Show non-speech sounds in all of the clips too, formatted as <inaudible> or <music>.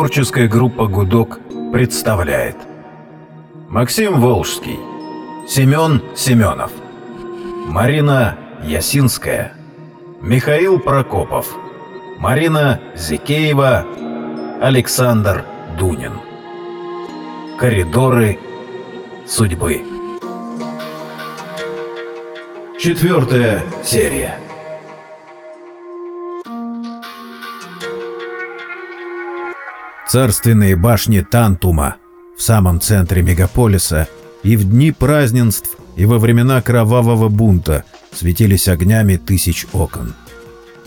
Творческая группа «Гудок» представляет. Максим Волжский Семен Семенов Марина Ясинская Михаил Прокопов Марина Зикеева Александр Дунин. Коридоры судьбы. Четвертая серия Царственные башни Тантума в самом центре мегаполиса и в дни празднеств, и во времена кровавого бунта светились огнями тысяч окон.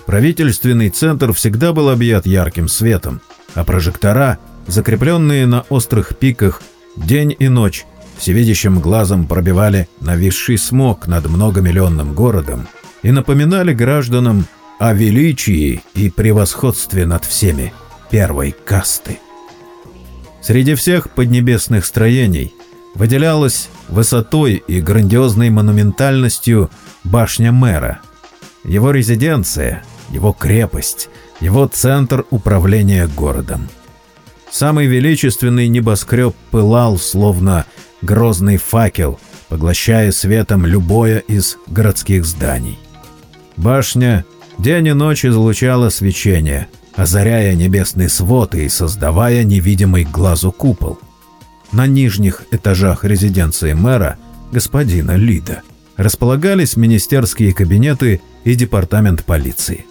Правительственный центр всегда был объят ярким светом, а прожектора, закрепленные на острых пиках, день и ночь всевидящим глазом пробивали нависший смог над многомиллионным городом и напоминали гражданам о величии и превосходстве над всеми первой касты. Среди всех поднебесных строений выделялась высотой и грандиозной монументальностью башня мэра. Его резиденция, его крепость, его центр управления городом. Самый величественный небоскреб пылал, словно грозный факел, поглощая светом любое из городских зданий. Башня день и ночь излучала свечение – озаряя небесный свод и создавая невидимый глазу купол. На нижних этажах резиденции мэра, господина Лида, располагались министерские кабинеты и департамент полиции.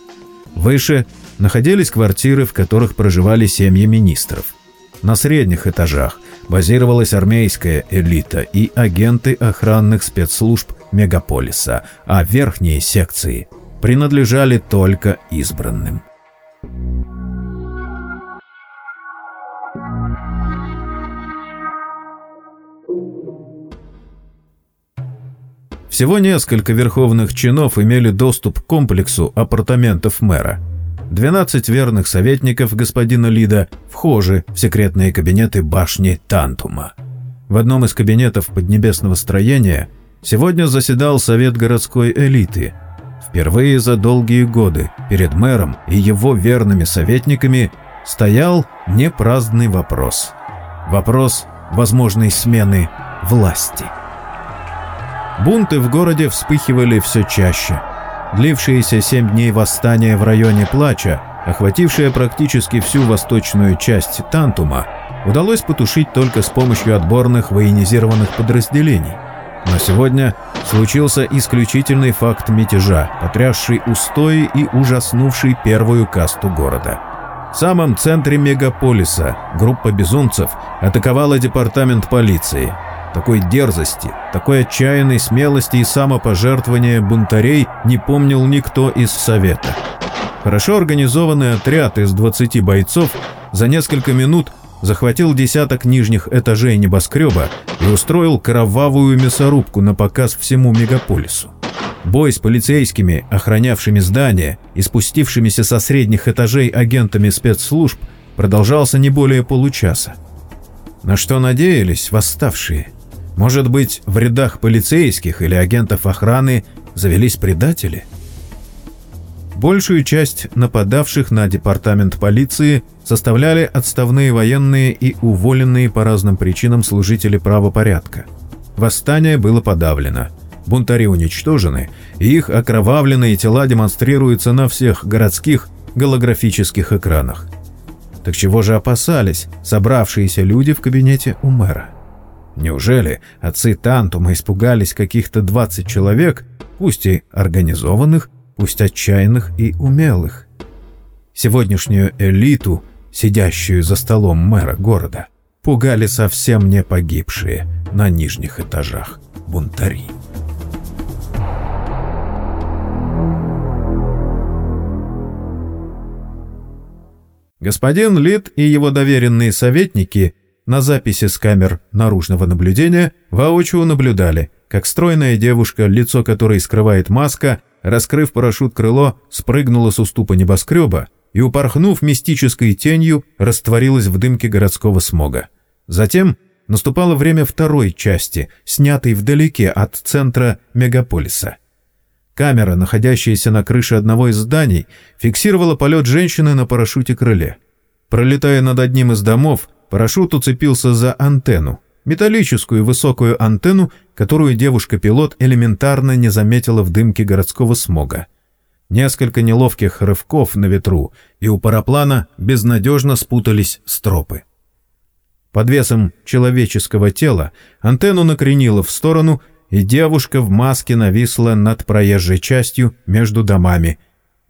Выше находились квартиры, в которых проживали семьи министров. На средних этажах базировалась армейская элита и агенты охранных спецслужб мегаполиса, а верхние секции принадлежали только избранным. Всего несколько верховных чинов имели доступ к комплексу апартаментов мэра. 12 верных советников господина Лида вхожи в секретные кабинеты башни Тантума. В одном из кабинетов поднебесного строения сегодня заседал совет городской элиты. Впервые за долгие годы перед мэром и его верными советниками стоял непраздный вопрос. Вопрос возможной смены власти. Бунты в городе вспыхивали все чаще. Длившиеся семь дней восстания в районе Плача, охватившее практически всю восточную часть Тантума, удалось потушить только с помощью отборных военизированных подразделений. Но сегодня случился исключительный факт мятежа, потрясший устои и ужаснувший первую касту города. В самом центре мегаполиса группа безумцев атаковала департамент полиции, такой дерзости, такой отчаянной смелости и самопожертвования бунтарей не помнил никто из Совета. Хорошо организованный отряд из 20 бойцов за несколько минут захватил десяток нижних этажей небоскреба и устроил кровавую мясорубку на показ всему мегаполису. Бой с полицейскими, охранявшими здание и спустившимися со средних этажей агентами спецслужб продолжался не более получаса. На что надеялись восставшие – может быть, в рядах полицейских или агентов охраны завелись предатели? Большую часть нападавших на департамент полиции составляли отставные военные и уволенные по разным причинам служители правопорядка. Восстание было подавлено, бунтари уничтожены, и их окровавленные тела демонстрируются на всех городских голографических экранах. Так чего же опасались собравшиеся люди в кабинете у мэра? Неужели отцы Тантума испугались каких-то 20 человек, пусть и организованных, пусть отчаянных и умелых? Сегодняшнюю элиту, сидящую за столом мэра города, пугали совсем не погибшие на нижних этажах бунтари. Господин Лид и его доверенные советники – на записи с камер наружного наблюдения воочию наблюдали, как стройная девушка, лицо которой скрывает маска, раскрыв парашют крыло, спрыгнула с уступа небоскреба и, упорхнув мистической тенью, растворилась в дымке городского смога. Затем наступало время второй части, снятой вдалеке от центра мегаполиса. Камера, находящаяся на крыше одного из зданий, фиксировала полет женщины на парашюте-крыле. Пролетая над одним из домов, парашют уцепился за антенну, металлическую высокую антенну, которую девушка-пилот элементарно не заметила в дымке городского смога. Несколько неловких рывков на ветру, и у параплана безнадежно спутались стропы. Под весом человеческого тела антенну накренило в сторону, и девушка в маске нависла над проезжей частью между домами.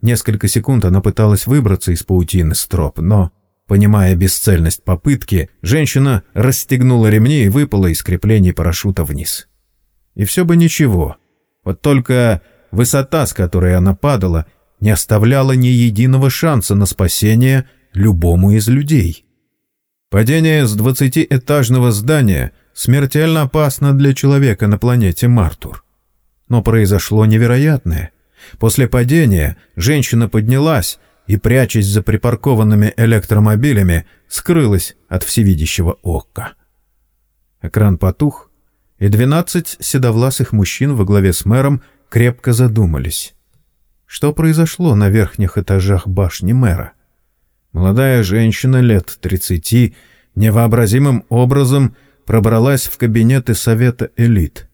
Несколько секунд она пыталась выбраться из паутины строп, но, понимая бесцельность попытки, женщина расстегнула ремни и выпала из креплений парашюта вниз. И все бы ничего. Вот только высота, с которой она падала, не оставляла ни единого шанса на спасение любому из людей. Падение с двадцатиэтажного здания — смертельно опасно для человека на планете Мартур. Но произошло невероятное. После падения женщина поднялась и, прячась за припаркованными электромобилями, скрылась от всевидящего ока. Экран потух, и двенадцать седовласых мужчин во главе с мэром крепко задумались. Что произошло на верхних этажах башни мэра? Молодая женщина лет тридцати невообразимым образом пробралась в кабинеты Совета элит.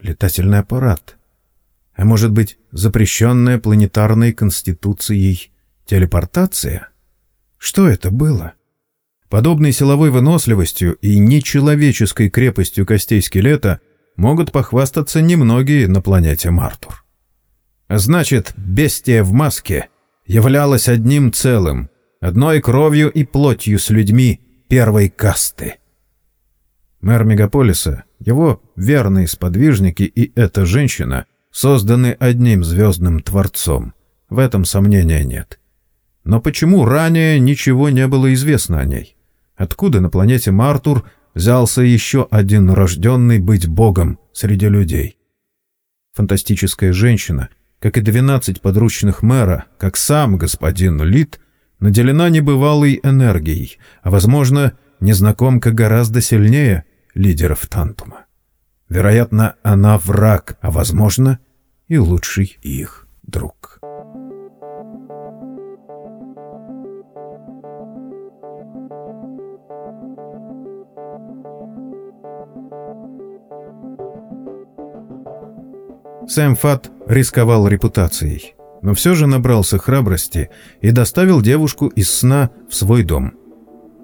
Летательный аппарат. А может быть, запрещенная планетарной конституцией телепортация? Что это было? Подобной силовой выносливостью и нечеловеческой крепостью костей скелета могут похвастаться немногие на планете Мартур. Значит, бестия в маске являлась одним целым, одной кровью и плотью с людьми первой касты. Мэр мегаполиса, его верные сподвижники и эта женщина созданы одним звездным творцом. В этом сомнения нет. Но почему ранее ничего не было известно о ней? Откуда на планете Мартур взялся еще один рожденный быть богом среди людей? Фантастическая женщина, как и двенадцать подручных мэра, как сам господин Лид, наделена небывалой энергией, а, возможно, незнакомка гораздо сильнее — лидеров Тантума. Вероятно, она враг, а, возможно, и лучший их друг. Сэм Фат рисковал репутацией, но все же набрался храбрости и доставил девушку из сна в свой дом.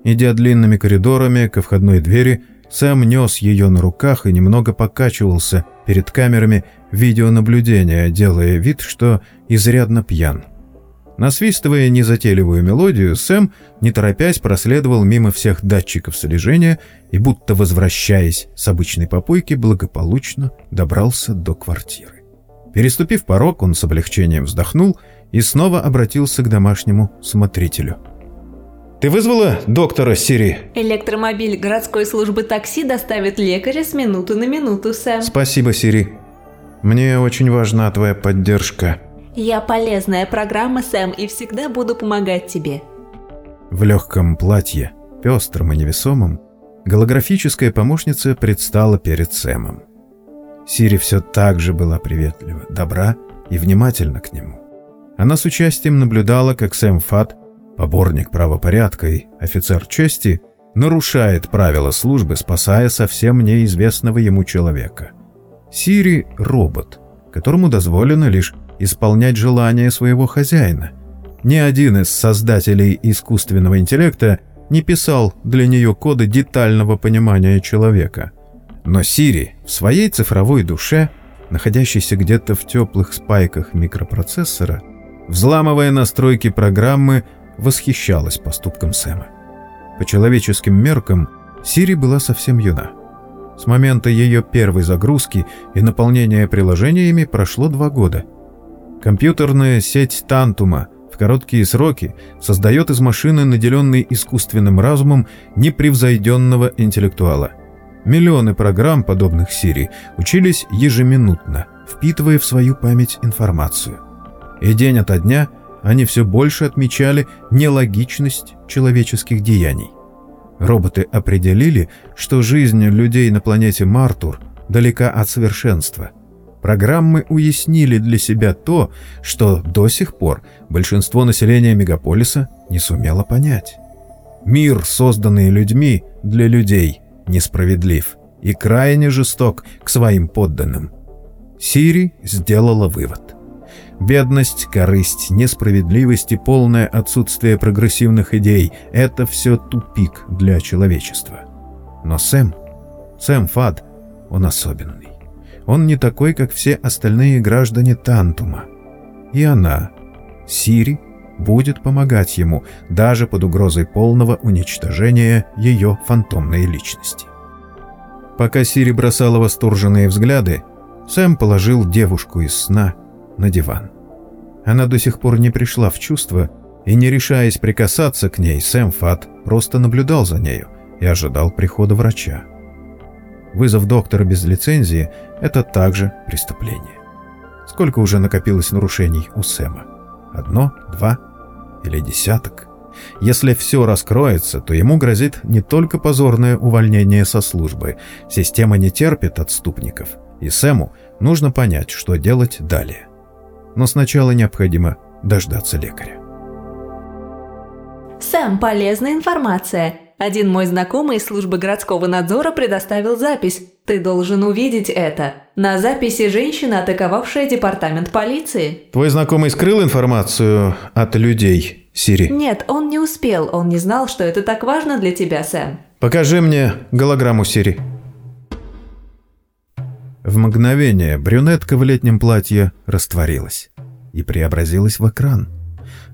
Идя длинными коридорами ко входной двери, Сэм нес ее на руках и немного покачивался перед камерами видеонаблюдения, делая вид, что изрядно пьян. Насвистывая незатейливую мелодию, Сэм, не торопясь, проследовал мимо всех датчиков слежения и, будто возвращаясь с обычной попойки, благополучно добрался до квартиры. Переступив порог, он с облегчением вздохнул и снова обратился к домашнему смотрителю – ты вызвала доктора Сири? Электромобиль городской службы такси доставит лекаря с минуты на минуту, Сэм. Спасибо, Сири. Мне очень важна твоя поддержка. Я полезная программа, Сэм, и всегда буду помогать тебе. В легком платье, пестром и невесомом, голографическая помощница предстала перед Сэмом. Сири все так же была приветлива, добра и внимательна к нему. Она с участием наблюдала, как Сэм Фат Поборник правопорядка и офицер чести нарушает правила службы, спасая совсем неизвестного ему человека. Сири — робот, которому дозволено лишь исполнять желания своего хозяина. Ни один из создателей искусственного интеллекта не писал для нее коды детального понимания человека. Но Сири в своей цифровой душе, находящейся где-то в теплых спайках микропроцессора, взламывая настройки программы, восхищалась поступком Сэма. По человеческим меркам Сири была совсем юна. С момента ее первой загрузки и наполнения приложениями прошло два года. Компьютерная сеть Тантума в короткие сроки создает из машины, наделенной искусственным разумом, непревзойденного интеллектуала. Миллионы программ, подобных Сири, учились ежеминутно, впитывая в свою память информацию. И день ото дня они все больше отмечали нелогичность человеческих деяний. Роботы определили, что жизнь людей на планете Мартур далека от совершенства. Программы уяснили для себя то, что до сих пор большинство населения мегаполиса не сумело понять. Мир, созданный людьми для людей, несправедлив и крайне жесток к своим подданным. Сири сделала вывод. Бедность, корысть, несправедливость и полное отсутствие прогрессивных идей – это все тупик для человечества. Но Сэм, Сэм Фад, он особенный. Он не такой, как все остальные граждане Тантума. И она, Сири, будет помогать ему даже под угрозой полного уничтожения ее фантомной личности. Пока Сири бросала восторженные взгляды, Сэм положил девушку из сна на диван. Она до сих пор не пришла в чувство, и не решаясь прикасаться к ней, Сэм Фат просто наблюдал за нею и ожидал прихода врача. Вызов доктора без лицензии – это также преступление. Сколько уже накопилось нарушений у Сэма? Одно, два или десяток? Если все раскроется, то ему грозит не только позорное увольнение со службы. Система не терпит отступников, и Сэму нужно понять, что делать далее. Но сначала необходимо дождаться лекаря. Сэм, полезная информация. Один мой знакомый из службы городского надзора предоставил запись. Ты должен увидеть это. На записи женщина, атаковавшая департамент полиции. Твой знакомый скрыл информацию от людей, Сири? Нет, он не успел. Он не знал, что это так важно для тебя, Сэм. Покажи мне голограмму Сири. В мгновение брюнетка в летнем платье растворилась и преобразилась в экран.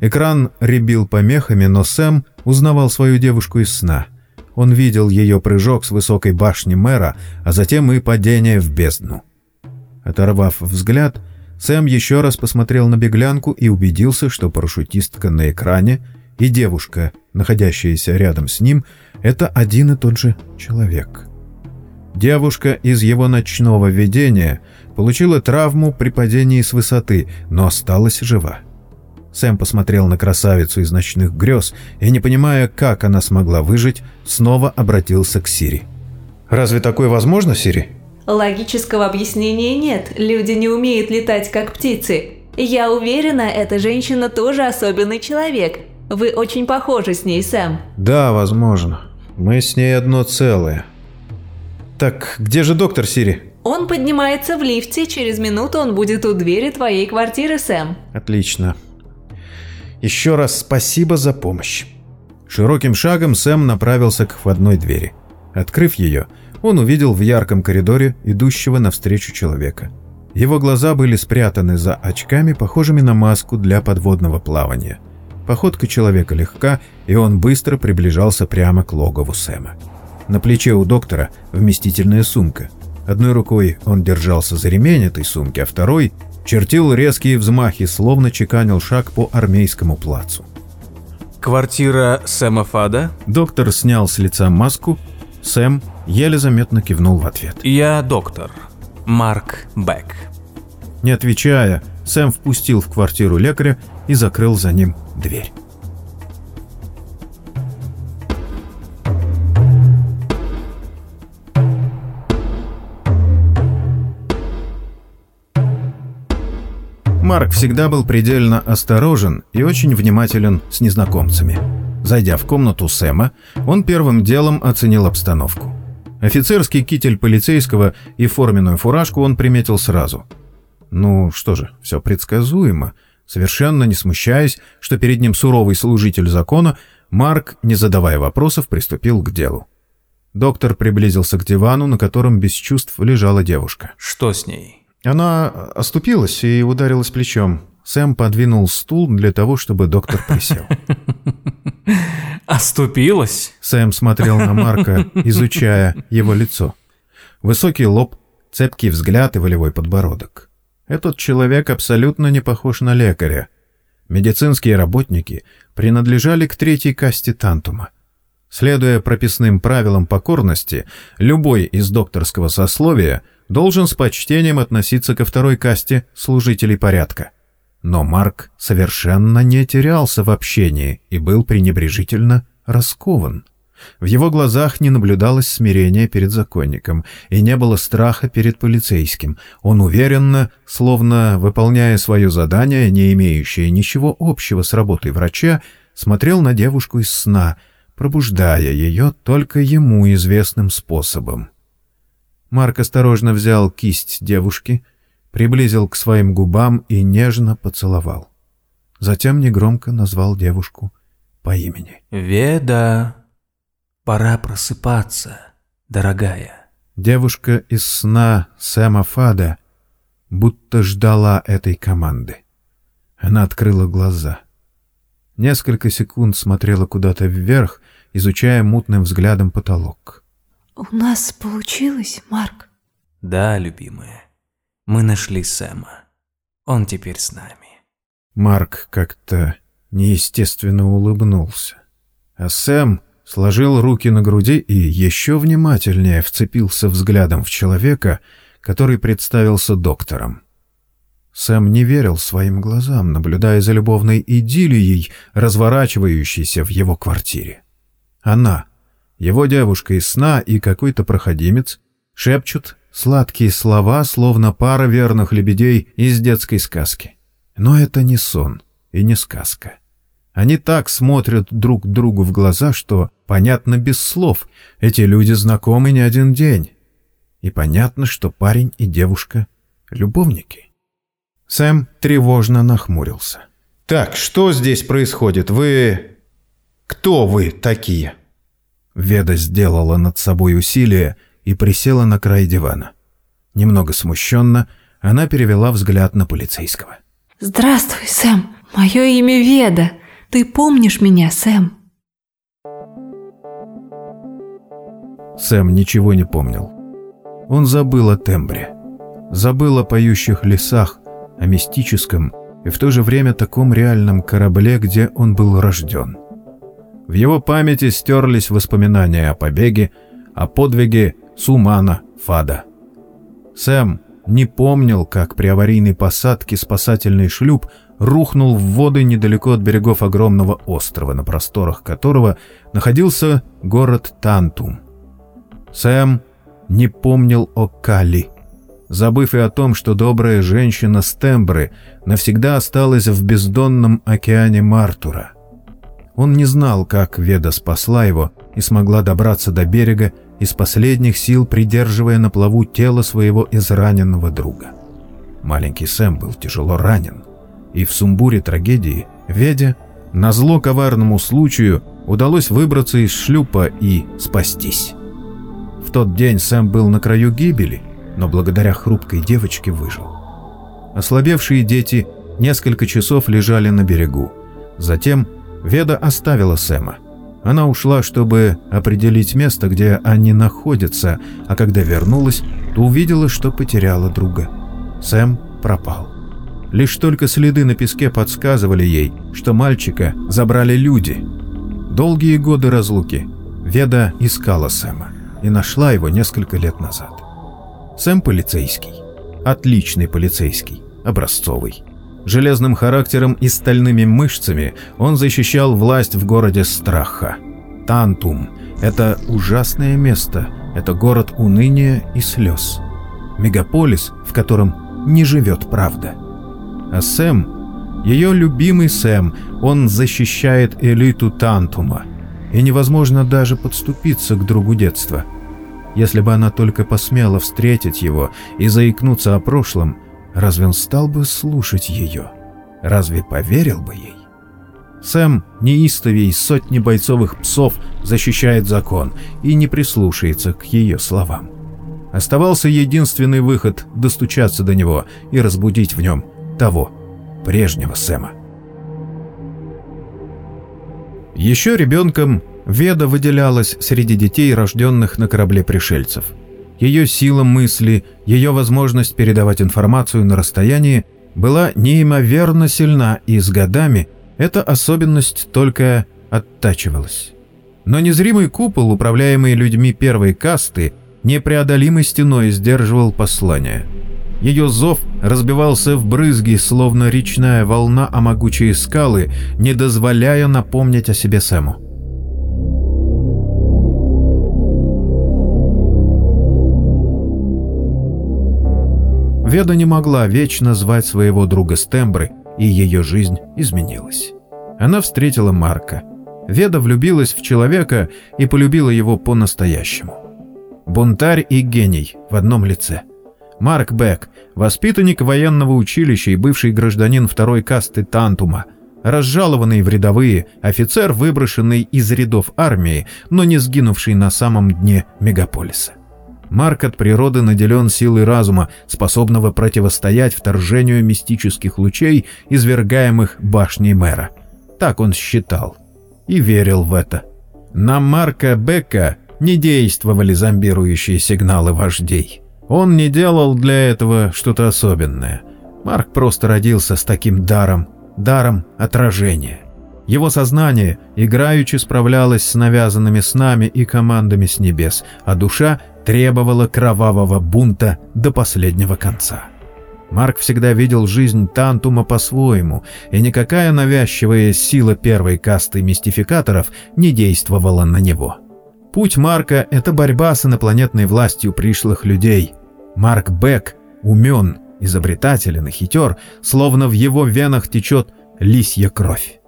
Экран ребил помехами, но Сэм узнавал свою девушку из сна. Он видел ее прыжок с высокой башни мэра, а затем и падение в бездну. Оторвав взгляд, Сэм еще раз посмотрел на беглянку и убедился, что парашютистка на экране и девушка, находящаяся рядом с ним, это один и тот же человек. Девушка из его ночного видения получила травму при падении с высоты, но осталась жива. Сэм посмотрел на красавицу из ночных грез и, не понимая, как она смогла выжить, снова обратился к Сири. «Разве такое возможно, Сири?» Логического объяснения нет. Люди не умеют летать, как птицы. Я уверена, эта женщина тоже особенный человек. Вы очень похожи с ней, Сэм. «Да, возможно. Мы с ней одно целое. Так, где же доктор Сири?» Он поднимается в лифте, через минуту он будет у двери твоей квартиры, Сэм. «Отлично. Еще раз спасибо за помощь». Широким шагом Сэм направился к входной двери. Открыв ее, он увидел в ярком коридоре идущего навстречу человека. Его глаза были спрятаны за очками, похожими на маску для подводного плавания. Походка человека легка, и он быстро приближался прямо к логову Сэма. На плече у доктора вместительная сумка. Одной рукой он держался за ремень этой сумки, а второй чертил резкие взмахи, словно чеканил шаг по армейскому плацу. Квартира Сэма Фада? Доктор снял с лица маску, Сэм еле заметно кивнул в ответ. Я доктор. Марк Бек. Не отвечая, Сэм впустил в квартиру лекаря и закрыл за ним дверь. Марк всегда был предельно осторожен и очень внимателен с незнакомцами. Зайдя в комнату Сэма, он первым делом оценил обстановку. Офицерский китель полицейского и форменную фуражку он приметил сразу. Ну что же, все предсказуемо. Совершенно не смущаясь, что перед ним суровый служитель закона, Марк, не задавая вопросов, приступил к делу. Доктор приблизился к дивану, на котором без чувств лежала девушка. Что с ней? Она оступилась и ударилась плечом. Сэм подвинул стул для того, чтобы доктор присел. <laughs> Оступилась? Сэм смотрел на Марка, <laughs> изучая его лицо. Высокий лоб, цепкий взгляд и волевой подбородок. Этот человек абсолютно не похож на лекаря. Медицинские работники принадлежали к третьей касте Тантума. Следуя прописным правилам покорности, любой из докторского сословия должен с почтением относиться ко второй касте служителей порядка. Но Марк совершенно не терялся в общении и был пренебрежительно раскован. В его глазах не наблюдалось смирения перед законником и не было страха перед полицейским. Он уверенно, словно выполняя свое задание, не имеющее ничего общего с работой врача, смотрел на девушку из сна — пробуждая ее только ему известным способом. Марк осторожно взял кисть девушки, приблизил к своим губам и нежно поцеловал. Затем негромко назвал девушку по имени. Веда, пора просыпаться, дорогая. Девушка из сна Сэма Фада будто ждала этой команды. Она открыла глаза. Несколько секунд смотрела куда-то вверх, изучая мутным взглядом потолок. «У нас получилось, Марк?» Да, любимая, мы нашли Сэма. Он теперь с нами. Марк как-то неестественно улыбнулся. А Сэм сложил руки на груди и еще внимательнее вцепился взглядом в человека, который представился доктором. Сэм не верил своим глазам, наблюдая за любовной идиллией, разворачивающейся в его квартире. Она, его девушка из сна и какой-то проходимец шепчут сладкие слова, словно пара верных лебедей из детской сказки. Но это не сон и не сказка. Они так смотрят друг другу в глаза, что понятно без слов, эти люди знакомы не один день. И понятно, что парень и девушка — любовники. Сэм тревожно нахмурился. «Так, что здесь происходит? Вы... Кто вы такие?» Веда сделала над собой усилие и присела на край дивана. Немного смущенно, она перевела взгляд на полицейского. «Здравствуй, Сэм. Мое имя Веда. Ты помнишь меня, Сэм?» Сэм ничего не помнил. Он забыл о тембре, забыл о поющих лесах, о мистическом и в то же время таком реальном корабле, где он был рожден. В его памяти стерлись воспоминания о побеге, о подвиге Сумана Фада. Сэм не помнил, как при аварийной посадке спасательный шлюп рухнул в воды недалеко от берегов огромного острова, на просторах которого находился город Тантум. Сэм не помнил о Кали, забыв и о том, что добрая женщина Стембры навсегда осталась в бездонном океане Мартура. Он не знал, как Веда спасла его и смогла добраться до берега, из последних сил придерживая на плаву тело своего израненного друга. Маленький Сэм был тяжело ранен, и в сумбуре трагедии Веде, назло коварному случаю, удалось выбраться из шлюпа и спастись. В тот день Сэм был на краю гибели, но благодаря хрупкой девочке выжил. Ослабевшие дети несколько часов лежали на берегу. Затем Веда оставила Сэма. Она ушла, чтобы определить место, где они находятся, а когда вернулась, то увидела, что потеряла друга. Сэм пропал. Лишь только следы на песке подсказывали ей, что мальчика забрали люди. Долгие годы разлуки Веда искала Сэма и нашла его несколько лет назад. Сэм полицейский. Отличный полицейский. Образцовый. Железным характером и стальными мышцами он защищал власть в городе страха. Тантум – это ужасное место, это город уныния и слез. Мегаполис, в котором не живет правда. А Сэм, ее любимый Сэм, он защищает элиту Тантума. И невозможно даже подступиться к другу детства. Если бы она только посмела встретить его и заикнуться о прошлом, Разве он стал бы слушать ее? Разве поверил бы ей? Сэм неистовей сотни бойцовых псов защищает закон и не прислушается к ее словам. Оставался единственный выход – достучаться до него и разбудить в нем того, прежнего Сэма. Еще ребенком Веда выделялась среди детей, рожденных на корабле пришельцев – ее сила мысли, ее возможность передавать информацию на расстоянии была неимоверно сильна, и с годами эта особенность только оттачивалась. Но незримый купол, управляемый людьми первой касты, непреодолимой стеной сдерживал послание. Ее зов разбивался в брызги, словно речная волна о могучие скалы, не дозволяя напомнить о себе Сэму. Веда не могла вечно звать своего друга Стембры, и ее жизнь изменилась. Она встретила Марка. Веда влюбилась в человека и полюбила его по-настоящему. Бунтарь и гений в одном лице. Марк Бек, воспитанник военного училища и бывший гражданин второй касты Тантума, разжалованный в рядовые, офицер, выброшенный из рядов армии, но не сгинувший на самом дне мегаполиса. Марк от природы наделен силой разума, способного противостоять вторжению мистических лучей, извергаемых башней мэра. Так он считал и верил в это. На Марка Бека не действовали зомбирующие сигналы вождей. Он не делал для этого что-то особенное. Марк просто родился с таким даром, даром отражения. Его сознание играючи справлялось с навязанными снами и командами с небес, а душа требовала кровавого бунта до последнего конца. Марк всегда видел жизнь Тантума по-своему, и никакая навязчивая сила первой касты мистификаторов не действовала на него. Путь Марка — это борьба с инопланетной властью пришлых людей. Марк Бек умен, изобретателен и хитер, словно в его венах течет лисья кровь.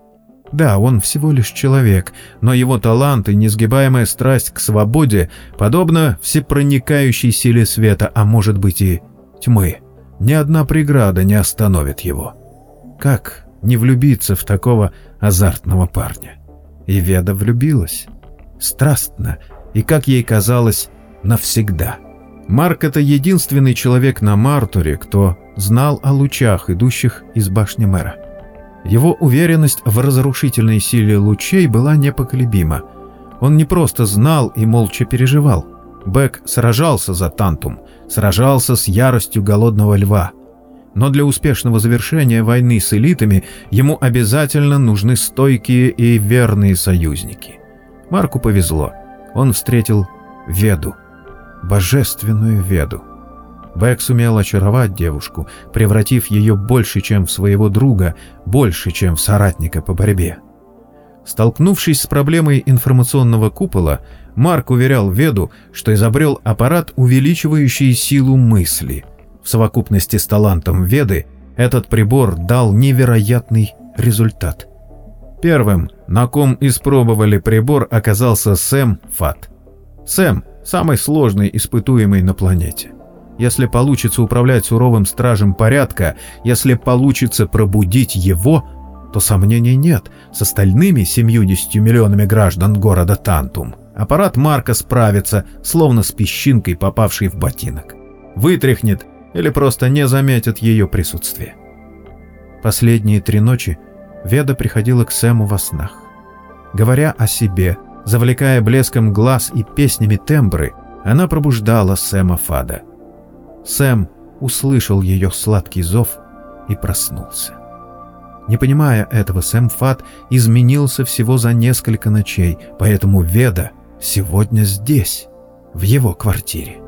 Да, он всего лишь человек, но его талант и несгибаемая страсть к свободе подобно всепроникающей силе света, а может быть и тьмы. Ни одна преграда не остановит его. Как не влюбиться в такого азартного парня? И Веда влюбилась. Страстно и, как ей казалось, навсегда. Марк — это единственный человек на Мартуре, кто знал о лучах, идущих из башни мэра. Его уверенность в разрушительной силе лучей была непоколебима. Он не просто знал и молча переживал. Бэк сражался за Тантум, сражался с яростью голодного льва. Но для успешного завершения войны с элитами ему обязательно нужны стойкие и верные союзники. Марку повезло. Он встретил Веду. Божественную Веду. Бэк сумел очаровать девушку, превратив ее больше, чем в своего друга, больше, чем в соратника по борьбе. Столкнувшись с проблемой информационного купола, Марк уверял Веду, что изобрел аппарат, увеличивающий силу мысли. В совокупности с талантом Веды этот прибор дал невероятный результат. Первым, на ком испробовали прибор, оказался Сэм Фат. Сэм – самый сложный испытуемый на планете. Если получится управлять суровым стражем порядка, если получится пробудить его, то сомнений нет, с остальными 70 миллионами граждан города Тантум аппарат Марка справится, словно с песчинкой, попавшей в ботинок. Вытряхнет или просто не заметит ее присутствие. Последние три ночи Веда приходила к Сэму во снах. Говоря о себе, завлекая блеском глаз и песнями тембры, она пробуждала Сэма Фада – Сэм услышал ее сладкий зов и проснулся. Не понимая этого, Сэм Фат изменился всего за несколько ночей, поэтому Веда сегодня здесь, в его квартире.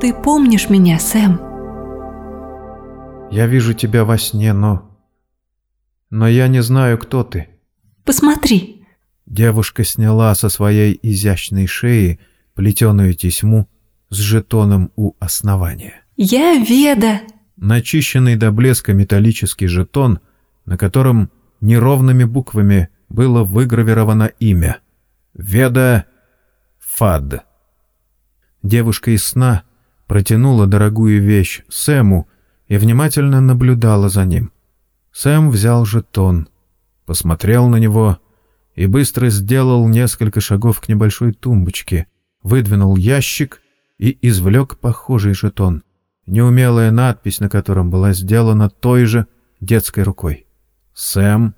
«Ты помнишь меня, Сэм?» «Я вижу тебя во сне, но... Но я не знаю, кто ты». «Посмотри!» Девушка сняла со своей изящной шеи плетеную тесьму с жетоном у основания. «Я Веда!» Начищенный до блеска металлический жетон, на котором неровными буквами было выгравировано имя. Веда Фад. Девушка из сна протянула дорогую вещь Сэму и внимательно наблюдала за ним. Сэм взял жетон, посмотрел на него и быстро сделал несколько шагов к небольшой тумбочке, выдвинул ящик и извлек похожий жетон, неумелая надпись на котором была сделана той же детской рукой. «Сэм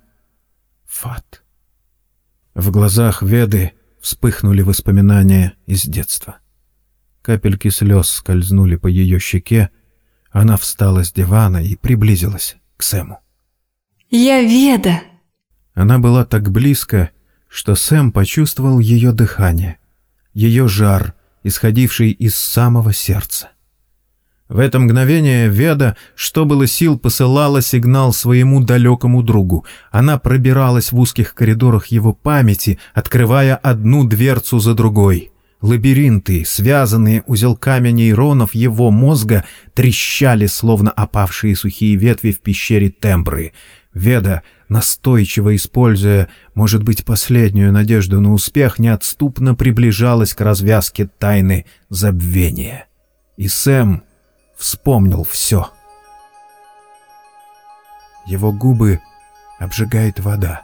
Фат». В глазах Веды вспыхнули воспоминания из детства. Капельки слез скользнули по ее щеке, она встала с дивана и приблизилась к Сэму. «Я Веда!» Она была так близко, что Сэм почувствовал ее дыхание, ее жар, исходивший из самого сердца. В это мгновение Веда, что было сил, посылала сигнал своему далекому другу. Она пробиралась в узких коридорах его памяти, открывая одну дверцу за другой. Лабиринты, связанные узелками нейронов его мозга, трещали, словно опавшие сухие ветви в пещере Тембры. Веда настойчиво используя, может быть, последнюю надежду на успех, неотступно приближалась к развязке тайны забвения. И Сэм вспомнил все. Его губы обжигает вода.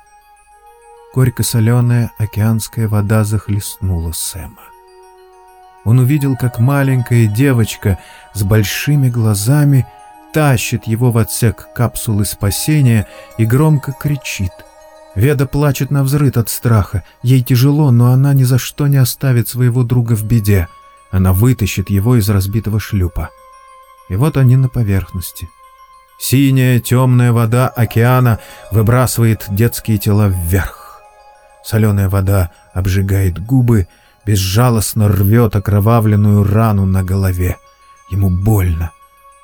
Горько-соленая океанская вода захлестнула Сэма. Он увидел, как маленькая девочка с большими глазами тащит его в отсек капсулы спасения и громко кричит. Веда плачет на взрыд от страха. Ей тяжело, но она ни за что не оставит своего друга в беде. Она вытащит его из разбитого шлюпа. И вот они на поверхности. Синяя темная вода океана выбрасывает детские тела вверх. Соленая вода обжигает губы, безжалостно рвет окровавленную рану на голове. Ему больно.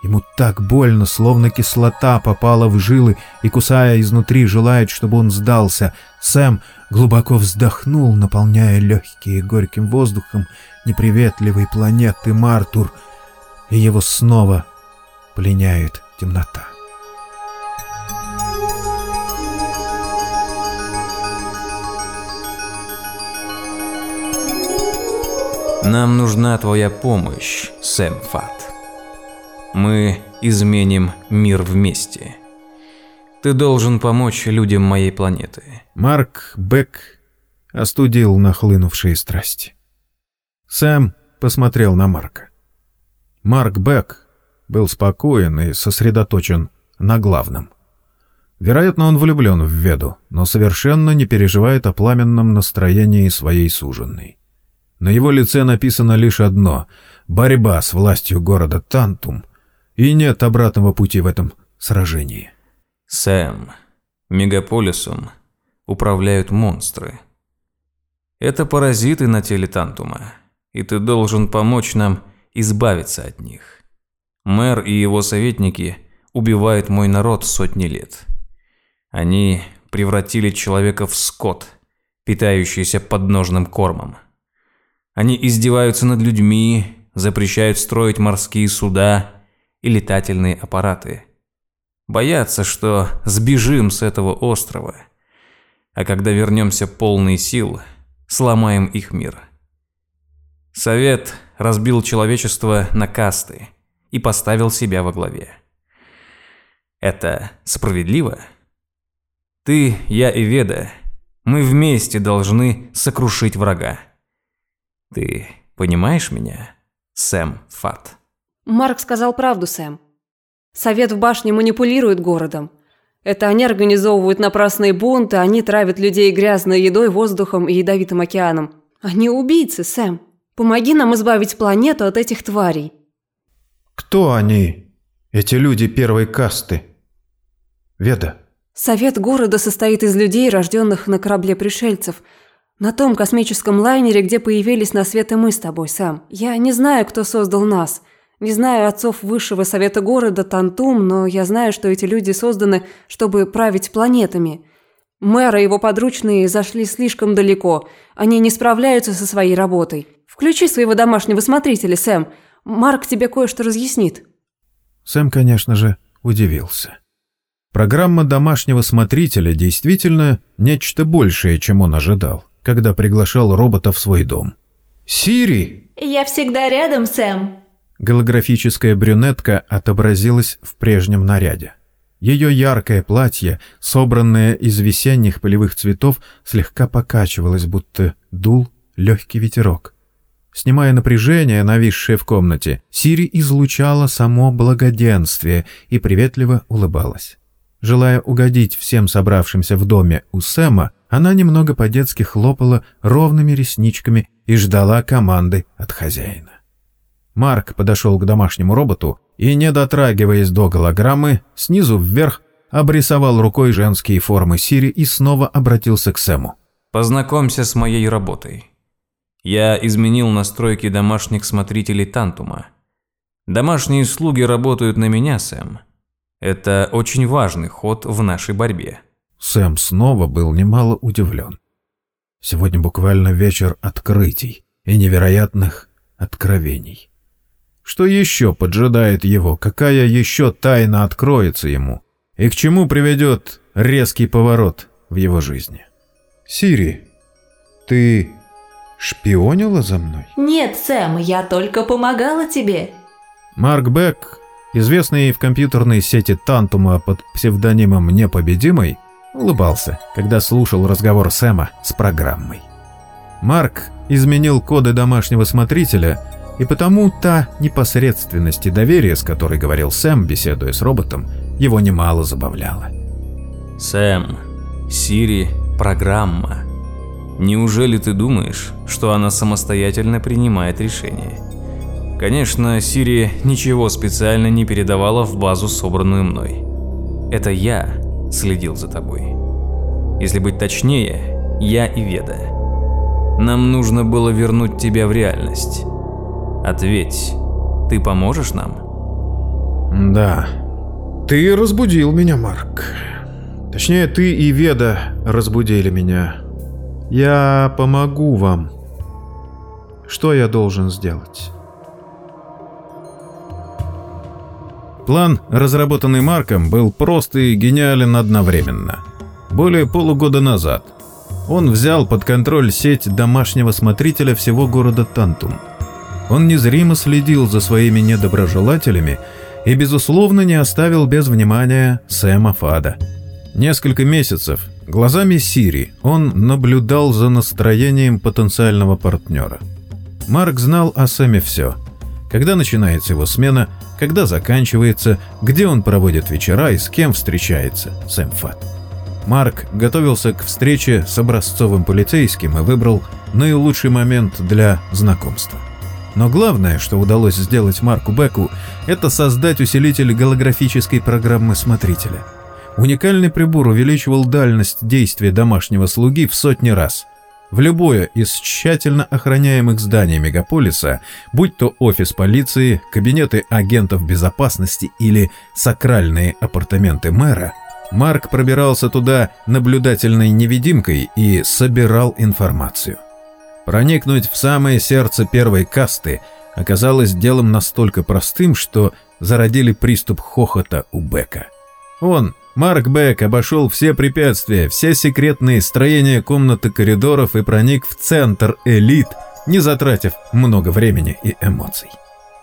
Ему так больно, словно кислота попала в жилы и, кусая изнутри, желает, чтобы он сдался. Сэм глубоко вздохнул, наполняя легкие горьким воздухом неприветливой планеты Мартур, и его снова пленяет темнота. Нам нужна твоя помощь, Сэм Фат. Мы изменим мир вместе. Ты должен помочь людям моей планеты. Марк Бек остудил нахлынувшие страсти. Сэм посмотрел на Марка. Марк Бек был спокоен и сосредоточен на главном. Вероятно, он влюблен в Веду, но совершенно не переживает о пламенном настроении своей суженной. На его лице написано лишь одно — борьба с властью города Тантум, и нет обратного пути в этом сражении. Сэм, мегаполисом управляют монстры. Это паразиты на теле Тантума, и ты должен помочь нам избавиться от них. Мэр и его советники убивают мой народ сотни лет. Они превратили человека в скот, питающийся подножным кормом. Они издеваются над людьми, запрещают строить морские суда и летательные аппараты. Боятся, что сбежим с этого острова, а когда вернемся полные сил, сломаем их мир. Совет разбил человечество на касты и поставил себя во главе. Это справедливо? Ты, я и Веда, мы вместе должны сокрушить врага. Ты понимаешь меня, Сэм Фат? Марк сказал правду, Сэм. Совет в башне манипулирует городом. Это они организовывают напрасные бунты, они травят людей грязной едой, воздухом и ядовитым океаном. Они убийцы, Сэм. Помоги нам избавить планету от этих тварей. Кто они, эти люди первой касты? Веда. Совет города состоит из людей, рожденных на корабле пришельцев – на том космическом лайнере, где появились на свет и мы с тобой, Сэм. Я не знаю, кто создал нас. Не знаю отцов высшего совета города Тантум, но я знаю, что эти люди созданы, чтобы править планетами. Мэр и его подручные зашли слишком далеко. Они не справляются со своей работой. Включи своего домашнего смотрителя, Сэм. Марк тебе кое-что разъяснит. Сэм, конечно же, удивился. Программа домашнего смотрителя действительно нечто большее, чем он ожидал когда приглашал робота в свой дом. «Сири!» «Я всегда рядом, Сэм!» Голографическая брюнетка отобразилась в прежнем наряде. Ее яркое платье, собранное из весенних полевых цветов, слегка покачивалось, будто дул легкий ветерок. Снимая напряжение, нависшее в комнате, Сири излучала само благоденствие и приветливо улыбалась. Желая угодить всем собравшимся в доме у Сэма, она немного по-детски хлопала ровными ресничками и ждала команды от хозяина. Марк подошел к домашнему роботу и, не дотрагиваясь до голограммы, снизу вверх обрисовал рукой женские формы Сири и снова обратился к Сэму. «Познакомься с моей работой. Я изменил настройки домашних смотрителей Тантума. Домашние слуги работают на меня, Сэм. Это очень важный ход в нашей борьбе». Сэм снова был немало удивлен. Сегодня буквально вечер открытий и невероятных откровений. Что еще поджидает его? Какая еще тайна откроется ему? И к чему приведет резкий поворот в его жизни. «Сири, ты шпионила за мной?» Нет, Сэм, я только помогала тебе. Марк Бек, известный в компьютерной сети Тантума под псевдонимом «Непобедимый», улыбался, когда слушал разговор Сэма с программой. Марк изменил коды домашнего смотрителя, и потому та непосредственность и доверие, с которой говорил Сэм, беседуя с роботом, его немало забавляла. Сэм, Сири – программа. Неужели ты думаешь, что она самостоятельно принимает решения? Конечно, Сири ничего специально не передавала в базу, собранную мной. Это я следил за тобой. Если быть точнее, я и Веда. Нам нужно было вернуть тебя в реальность. Ответь, ты поможешь нам? «Да. Ты разбудил меня, Марк. Точнее, ты и Веда разбудили меня. Я помогу вам. Что я должен сделать?» План, разработанный Марком, был прост и гениален одновременно. Более полугода назад он взял под контроль сеть домашнего смотрителя всего города Тантум. Он незримо следил за своими недоброжелателями и, безусловно, не оставил без внимания Сэма Фада. Несколько месяцев глазами Сири он наблюдал за настроением потенциального партнера. Марк знал о Сэме все. Когда начинается его смена, когда заканчивается, где он проводит вечера и с кем встречается Сэм Фад. Марк готовился к встрече с образцовым полицейским и выбрал наилучший момент для знакомства. Но главное, что удалось сделать Марку Беку, это создать усилитель голографической программы смотрителя. Уникальный прибор увеличивал дальность действия домашнего слуги в сотни раз. В любое из тщательно охраняемых зданий мегаполиса, будь то офис полиции, кабинеты агентов безопасности или сакральные апартаменты мэра, Марк пробирался туда наблюдательной невидимкой и собирал информацию. Проникнуть в самое сердце первой касты оказалось делом настолько простым, что зародили приступ хохота у Бека. Он, Марк Бек, обошел все препятствия, все секретные строения комнаты коридоров и проник в центр элит, не затратив много времени и эмоций.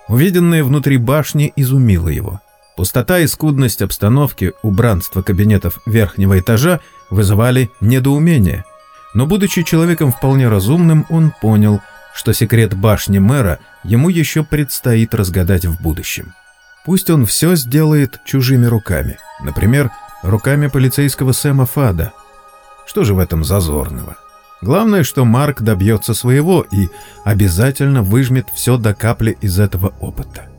Увиденное внутри башни изумило его. Пустота и скудность обстановки, убранство кабинетов верхнего этажа вызывали недоумение. Но будучи человеком вполне разумным, он понял, что секрет башни мэра ему еще предстоит разгадать в будущем. Пусть он все сделает чужими руками, например, руками полицейского Сэма Фада. Что же в этом зазорного? Главное, что Марк добьется своего и обязательно выжмет все до капли из этого опыта.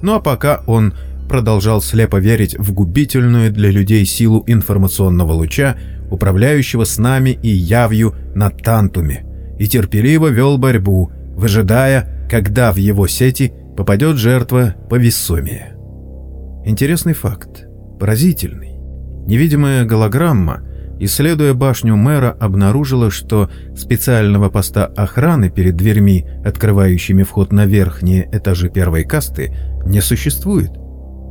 Ну а пока он продолжал слепо верить в губительную для людей силу информационного луча, управляющего с нами и явью на Тантуме, и терпеливо вел борьбу, выжидая, когда в его сети попадет жертва повесомее. Интересный факт, поразительный. Невидимая голограмма, исследуя башню мэра, обнаружила, что специального поста охраны перед дверьми, открывающими вход на верхние этажи первой касты, не существует.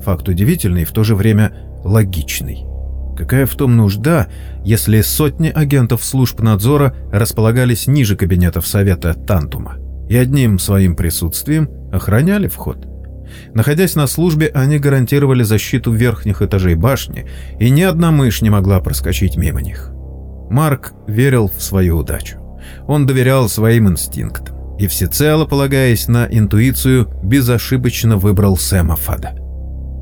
Факт удивительный и в то же время логичный. Какая в том нужда, если сотни агентов служб надзора располагались ниже кабинетов Совета Тантума и одним своим присутствием охраняли вход? Находясь на службе, они гарантировали защиту верхних этажей башни, и ни одна мышь не могла проскочить мимо них. Марк верил в свою удачу. Он доверял своим инстинктам и всецело полагаясь на интуицию, безошибочно выбрал Сэма Фада.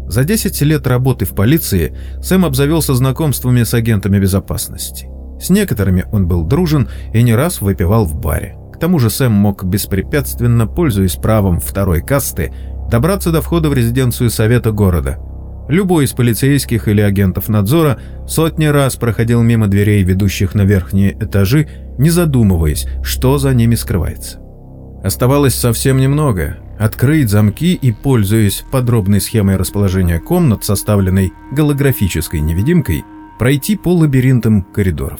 За 10 лет работы в полиции Сэм обзавелся знакомствами с агентами безопасности. С некоторыми он был дружен и не раз выпивал в баре. К тому же Сэм мог беспрепятственно, пользуясь правом второй касты, добраться до входа в резиденцию совета города. Любой из полицейских или агентов надзора сотни раз проходил мимо дверей, ведущих на верхние этажи, не задумываясь, что за ними скрывается. Оставалось совсем немного открыть замки и, пользуясь подробной схемой расположения комнат, составленной голографической невидимкой, пройти по лабиринтам коридоров.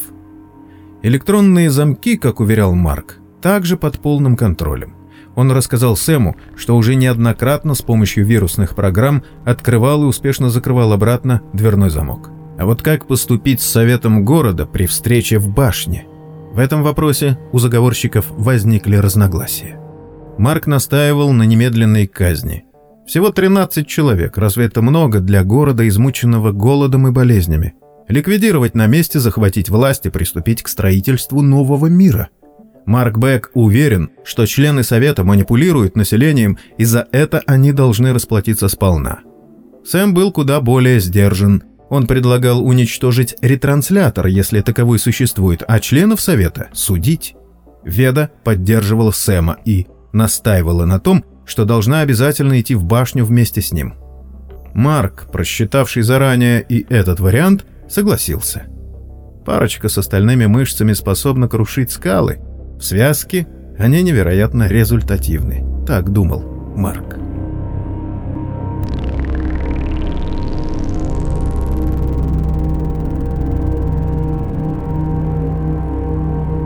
Электронные замки, как уверял Марк, также под полным контролем. Он рассказал Сэму, что уже неоднократно с помощью вирусных программ открывал и успешно закрывал обратно дверной замок. А вот как поступить с советом города при встрече в башне? В этом вопросе у заговорщиков возникли разногласия. Марк настаивал на немедленной казни. Всего 13 человек, разве это много для города, измученного голодом и болезнями? Ликвидировать на месте, захватить власть и приступить к строительству нового мира – Марк Бек уверен, что члены Совета манипулируют населением, и за это они должны расплатиться сполна. Сэм был куда более сдержан. Он предлагал уничтожить ретранслятор, если таковой существует, а членов Совета – судить. Веда поддерживала Сэма и настаивала на том, что должна обязательно идти в башню вместе с ним. Марк, просчитавший заранее и этот вариант, согласился. Парочка с остальными мышцами способна крушить скалы – в связке они невероятно результативны. Так думал Марк.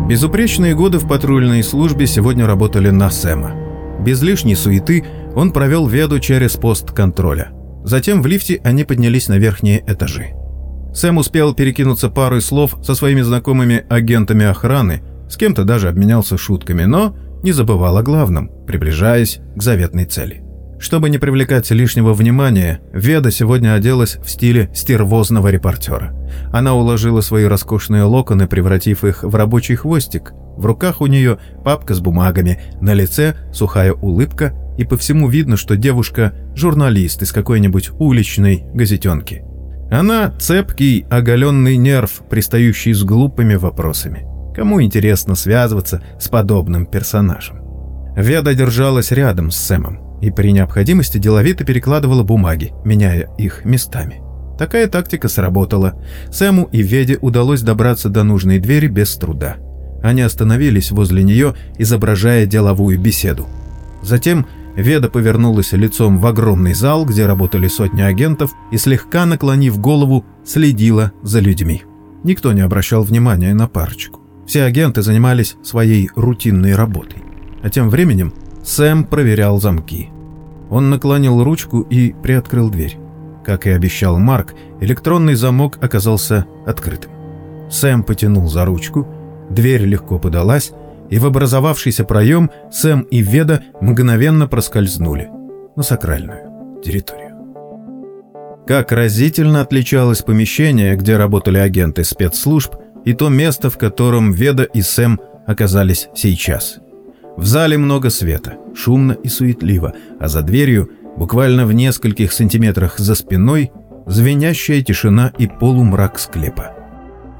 Безупречные годы в патрульной службе сегодня работали на Сэма. Без лишней суеты он провел Веду через пост контроля. Затем в лифте они поднялись на верхние этажи. Сэм успел перекинуться парой слов со своими знакомыми агентами охраны – с кем-то даже обменялся шутками, но не забывал о главном, приближаясь к заветной цели. Чтобы не привлекать лишнего внимания, Веда сегодня оделась в стиле стервозного репортера. Она уложила свои роскошные локоны, превратив их в рабочий хвостик. В руках у нее папка с бумагами, на лице сухая улыбка, и по всему видно, что девушка – журналист из какой-нибудь уличной газетенки. Она – цепкий, оголенный нерв, пристающий с глупыми вопросами. Кому интересно связываться с подобным персонажем? Веда держалась рядом с Сэмом и при необходимости деловито перекладывала бумаги, меняя их местами. Такая тактика сработала. Сэму и Веде удалось добраться до нужной двери без труда. Они остановились возле нее, изображая деловую беседу. Затем Веда повернулась лицом в огромный зал, где работали сотни агентов, и слегка наклонив голову, следила за людьми. Никто не обращал внимания на парочку. Все агенты занимались своей рутинной работой. А тем временем Сэм проверял замки. Он наклонил ручку и приоткрыл дверь. Как и обещал Марк, электронный замок оказался открытым. Сэм потянул за ручку, дверь легко подалась, и в образовавшийся проем Сэм и Веда мгновенно проскользнули на сакральную территорию. Как разительно отличалось помещение, где работали агенты спецслужб, и то место, в котором Веда и Сэм оказались сейчас. В зале много света, шумно и суетливо, а за дверью, буквально в нескольких сантиметрах за спиной, звенящая тишина и полумрак склепа.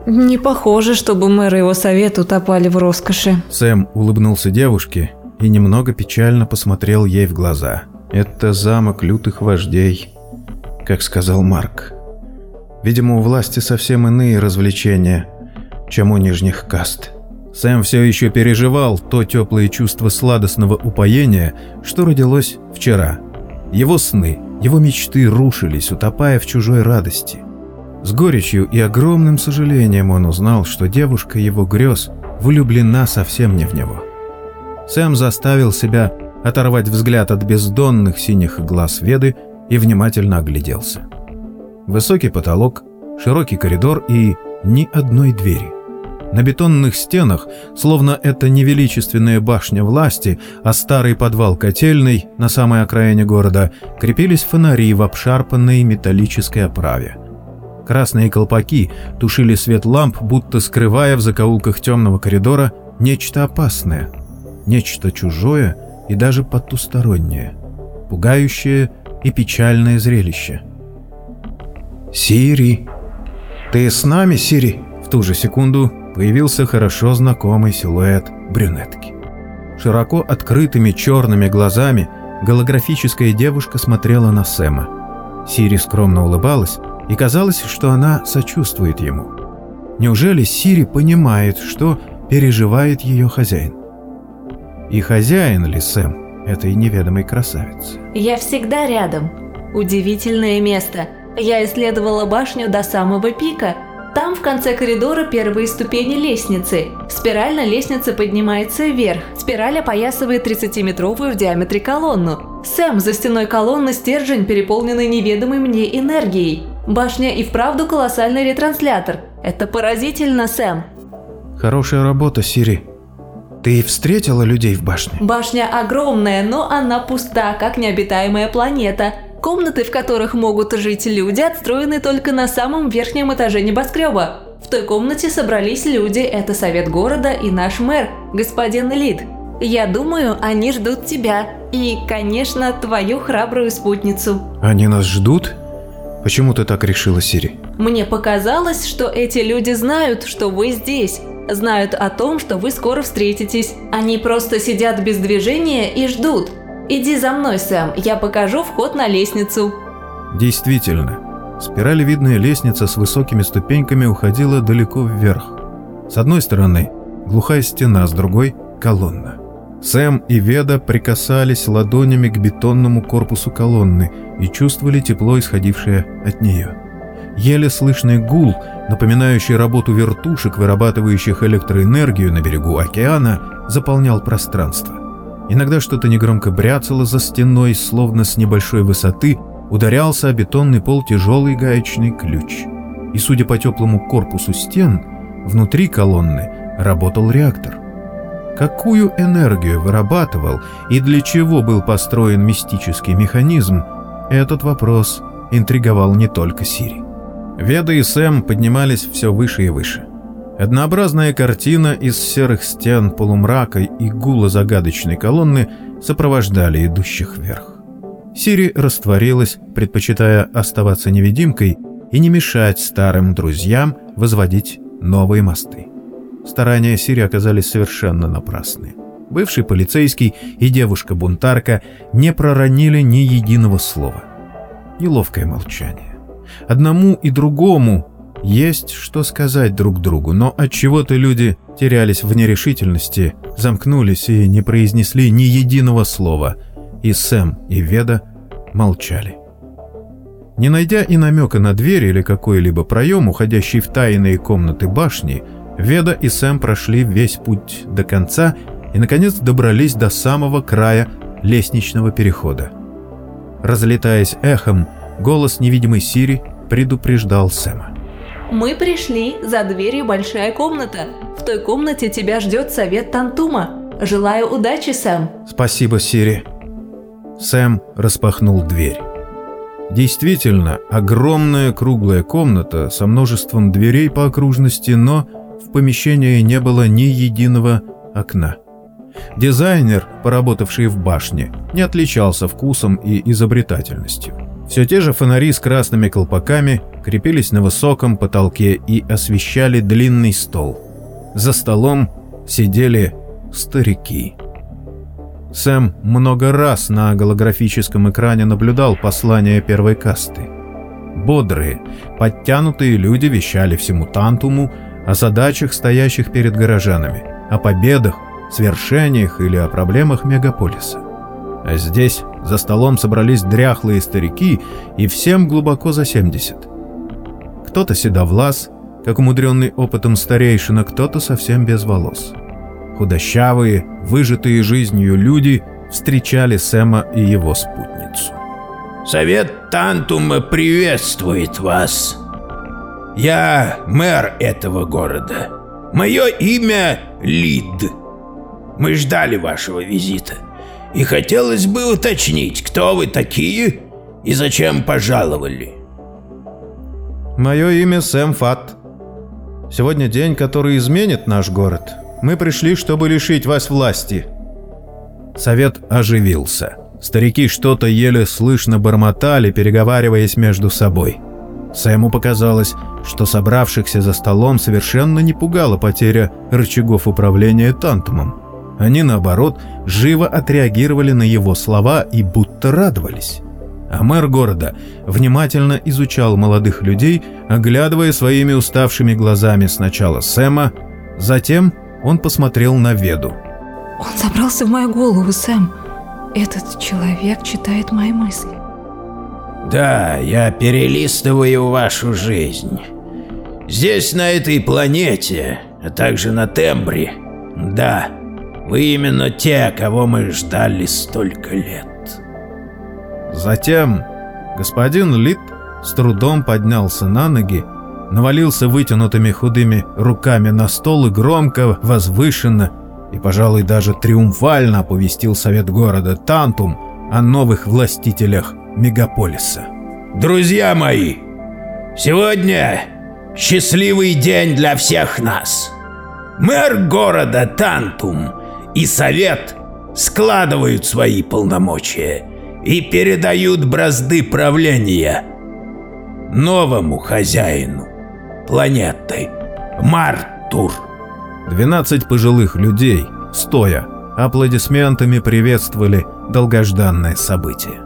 «Не похоже, чтобы мэр и его совет утопали в роскоши». Сэм улыбнулся девушке и немного печально посмотрел ей в глаза. «Это замок лютых вождей», как сказал Марк. Видимо, у власти совсем иные развлечения, чем у нижних каст. Сэм все еще переживал то теплое чувство сладостного упоения, что родилось вчера. Его сны, его мечты рушились, утопая в чужой радости. С горечью и огромным сожалением он узнал, что девушка его грез влюблена совсем не в него. Сэм заставил себя оторвать взгляд от бездонных синих глаз Веды и внимательно огляделся. Высокий потолок, широкий коридор и ни одной двери. На бетонных стенах, словно это не величественная башня власти, а старый подвал котельный на самой окраине города, крепились фонари в обшарпанной металлической оправе. Красные колпаки тушили свет ламп, будто скрывая в закоулках темного коридора нечто опасное, нечто чужое и даже потустороннее, пугающее и печальное зрелище. «Сири! Ты с нами, Сири?» В ту же секунду появился хорошо знакомый силуэт брюнетки. Широко открытыми черными глазами голографическая девушка смотрела на Сэма. Сири скромно улыбалась, и казалось, что она сочувствует ему. Неужели Сири понимает, что переживает ее хозяин? И хозяин ли Сэм этой неведомой красавицы? «Я всегда рядом. Удивительное место. Я исследовала башню до самого пика, там в конце коридора первые ступени лестницы. Спирально лестница поднимается вверх. Спираль опоясывает 30-метровую в диаметре колонну. Сэм, за стеной колонны стержень, переполненный неведомой мне энергией. Башня и вправду колоссальный ретранслятор. Это поразительно, Сэм. Хорошая работа, Сири. Ты встретила людей в башне? Башня огромная, но она пуста, как необитаемая планета. Комнаты, в которых могут жить люди, отстроены только на самом верхнем этаже небоскреба. В той комнате собрались люди, это совет города и наш мэр, господин Лид. Я думаю, они ждут тебя. И, конечно, твою храбрую спутницу. Они нас ждут? Почему ты так решила, Сири? Мне показалось, что эти люди знают, что вы здесь. Знают о том, что вы скоро встретитесь. Они просто сидят без движения и ждут. Иди за мной, Сэм, я покажу вход на лестницу. Действительно, спиралевидная лестница с высокими ступеньками уходила далеко вверх. С одной стороны глухая стена, с другой – колонна. Сэм и Веда прикасались ладонями к бетонному корпусу колонны и чувствовали тепло, исходившее от нее. Еле слышный гул, напоминающий работу вертушек, вырабатывающих электроэнергию на берегу океана, заполнял пространство. Иногда что-то негромко бряцало за стеной, словно с небольшой высоты ударялся о бетонный пол тяжелый гаечный ключ. И, судя по теплому корпусу стен, внутри колонны работал реактор. Какую энергию вырабатывал и для чего был построен мистический механизм, этот вопрос интриговал не только Сири. Веда и Сэм поднимались все выше и выше. Однообразная картина из серых стен, полумрака и гула загадочной колонны сопровождали идущих вверх. Сири растворилась, предпочитая оставаться невидимкой и не мешать старым друзьям возводить новые мосты. Старания Сири оказались совершенно напрасны. Бывший полицейский и девушка-бунтарка не проронили ни единого слова. Неловкое молчание. Одному и другому есть что сказать друг другу, но от чего то люди терялись в нерешительности, замкнулись и не произнесли ни единого слова, и Сэм, и Веда молчали. Не найдя и намека на дверь или какой-либо проем, уходящий в тайные комнаты башни, Веда и Сэм прошли весь путь до конца и, наконец, добрались до самого края лестничного перехода. Разлетаясь эхом, голос невидимой Сири предупреждал Сэма. Мы пришли, за дверью большая комната. В той комнате тебя ждет совет Тантума. Желаю удачи, Сэм. Спасибо, Сири. Сэм распахнул дверь. Действительно, огромная круглая комната со множеством дверей по окружности, но в помещении не было ни единого окна. Дизайнер, поработавший в башне, не отличался вкусом и изобретательностью. Все те же фонари с красными колпаками крепились на высоком потолке и освещали длинный стол. За столом сидели старики. Сэм много раз на голографическом экране наблюдал послания первой касты. Бодрые, подтянутые люди вещали всему Тантуму о задачах, стоящих перед горожанами, о победах, свершениях или о проблемах мегаполиса. А здесь за столом собрались дряхлые старики и всем глубоко за 70. Кто-то седовлас, как умудренный опытом старейшина, кто-то совсем без волос. Худощавые, выжатые жизнью люди встречали Сэма и его спутницу. «Совет Тантума приветствует вас. Я мэр этого города. Мое имя Лид. Мы ждали вашего визита. И хотелось бы уточнить, кто вы такие и зачем пожаловали. Мое имя Сэм Фат. Сегодня день, который изменит наш город. Мы пришли, чтобы лишить вас власти. Совет оживился. Старики что-то еле слышно бормотали, переговариваясь между собой. Сэму показалось, что собравшихся за столом совершенно не пугала потеря рычагов управления Тантумом. Они, наоборот, живо отреагировали на его слова и будто радовались. А мэр города внимательно изучал молодых людей, оглядывая своими уставшими глазами сначала Сэма, затем он посмотрел на Веду. Он забрался в мою голову, Сэм. Этот человек читает мои мысли. Да, я перелистываю вашу жизнь. Здесь, на этой планете, а также на Тембре, да, вы именно те, кого мы ждали столько лет. Затем господин Лит с трудом поднялся на ноги, навалился вытянутыми худыми руками на стол и громко, возвышенно и, пожалуй, даже триумфально оповестил совет города Тантум о новых властителях мегаполиса. Друзья мои, сегодня счастливый день для всех нас. Мэр города Тантум и совет складывают свои полномочия и передают бразды правления новому хозяину планеты Мартур. 12 пожилых людей, стоя, аплодисментами приветствовали долгожданное событие.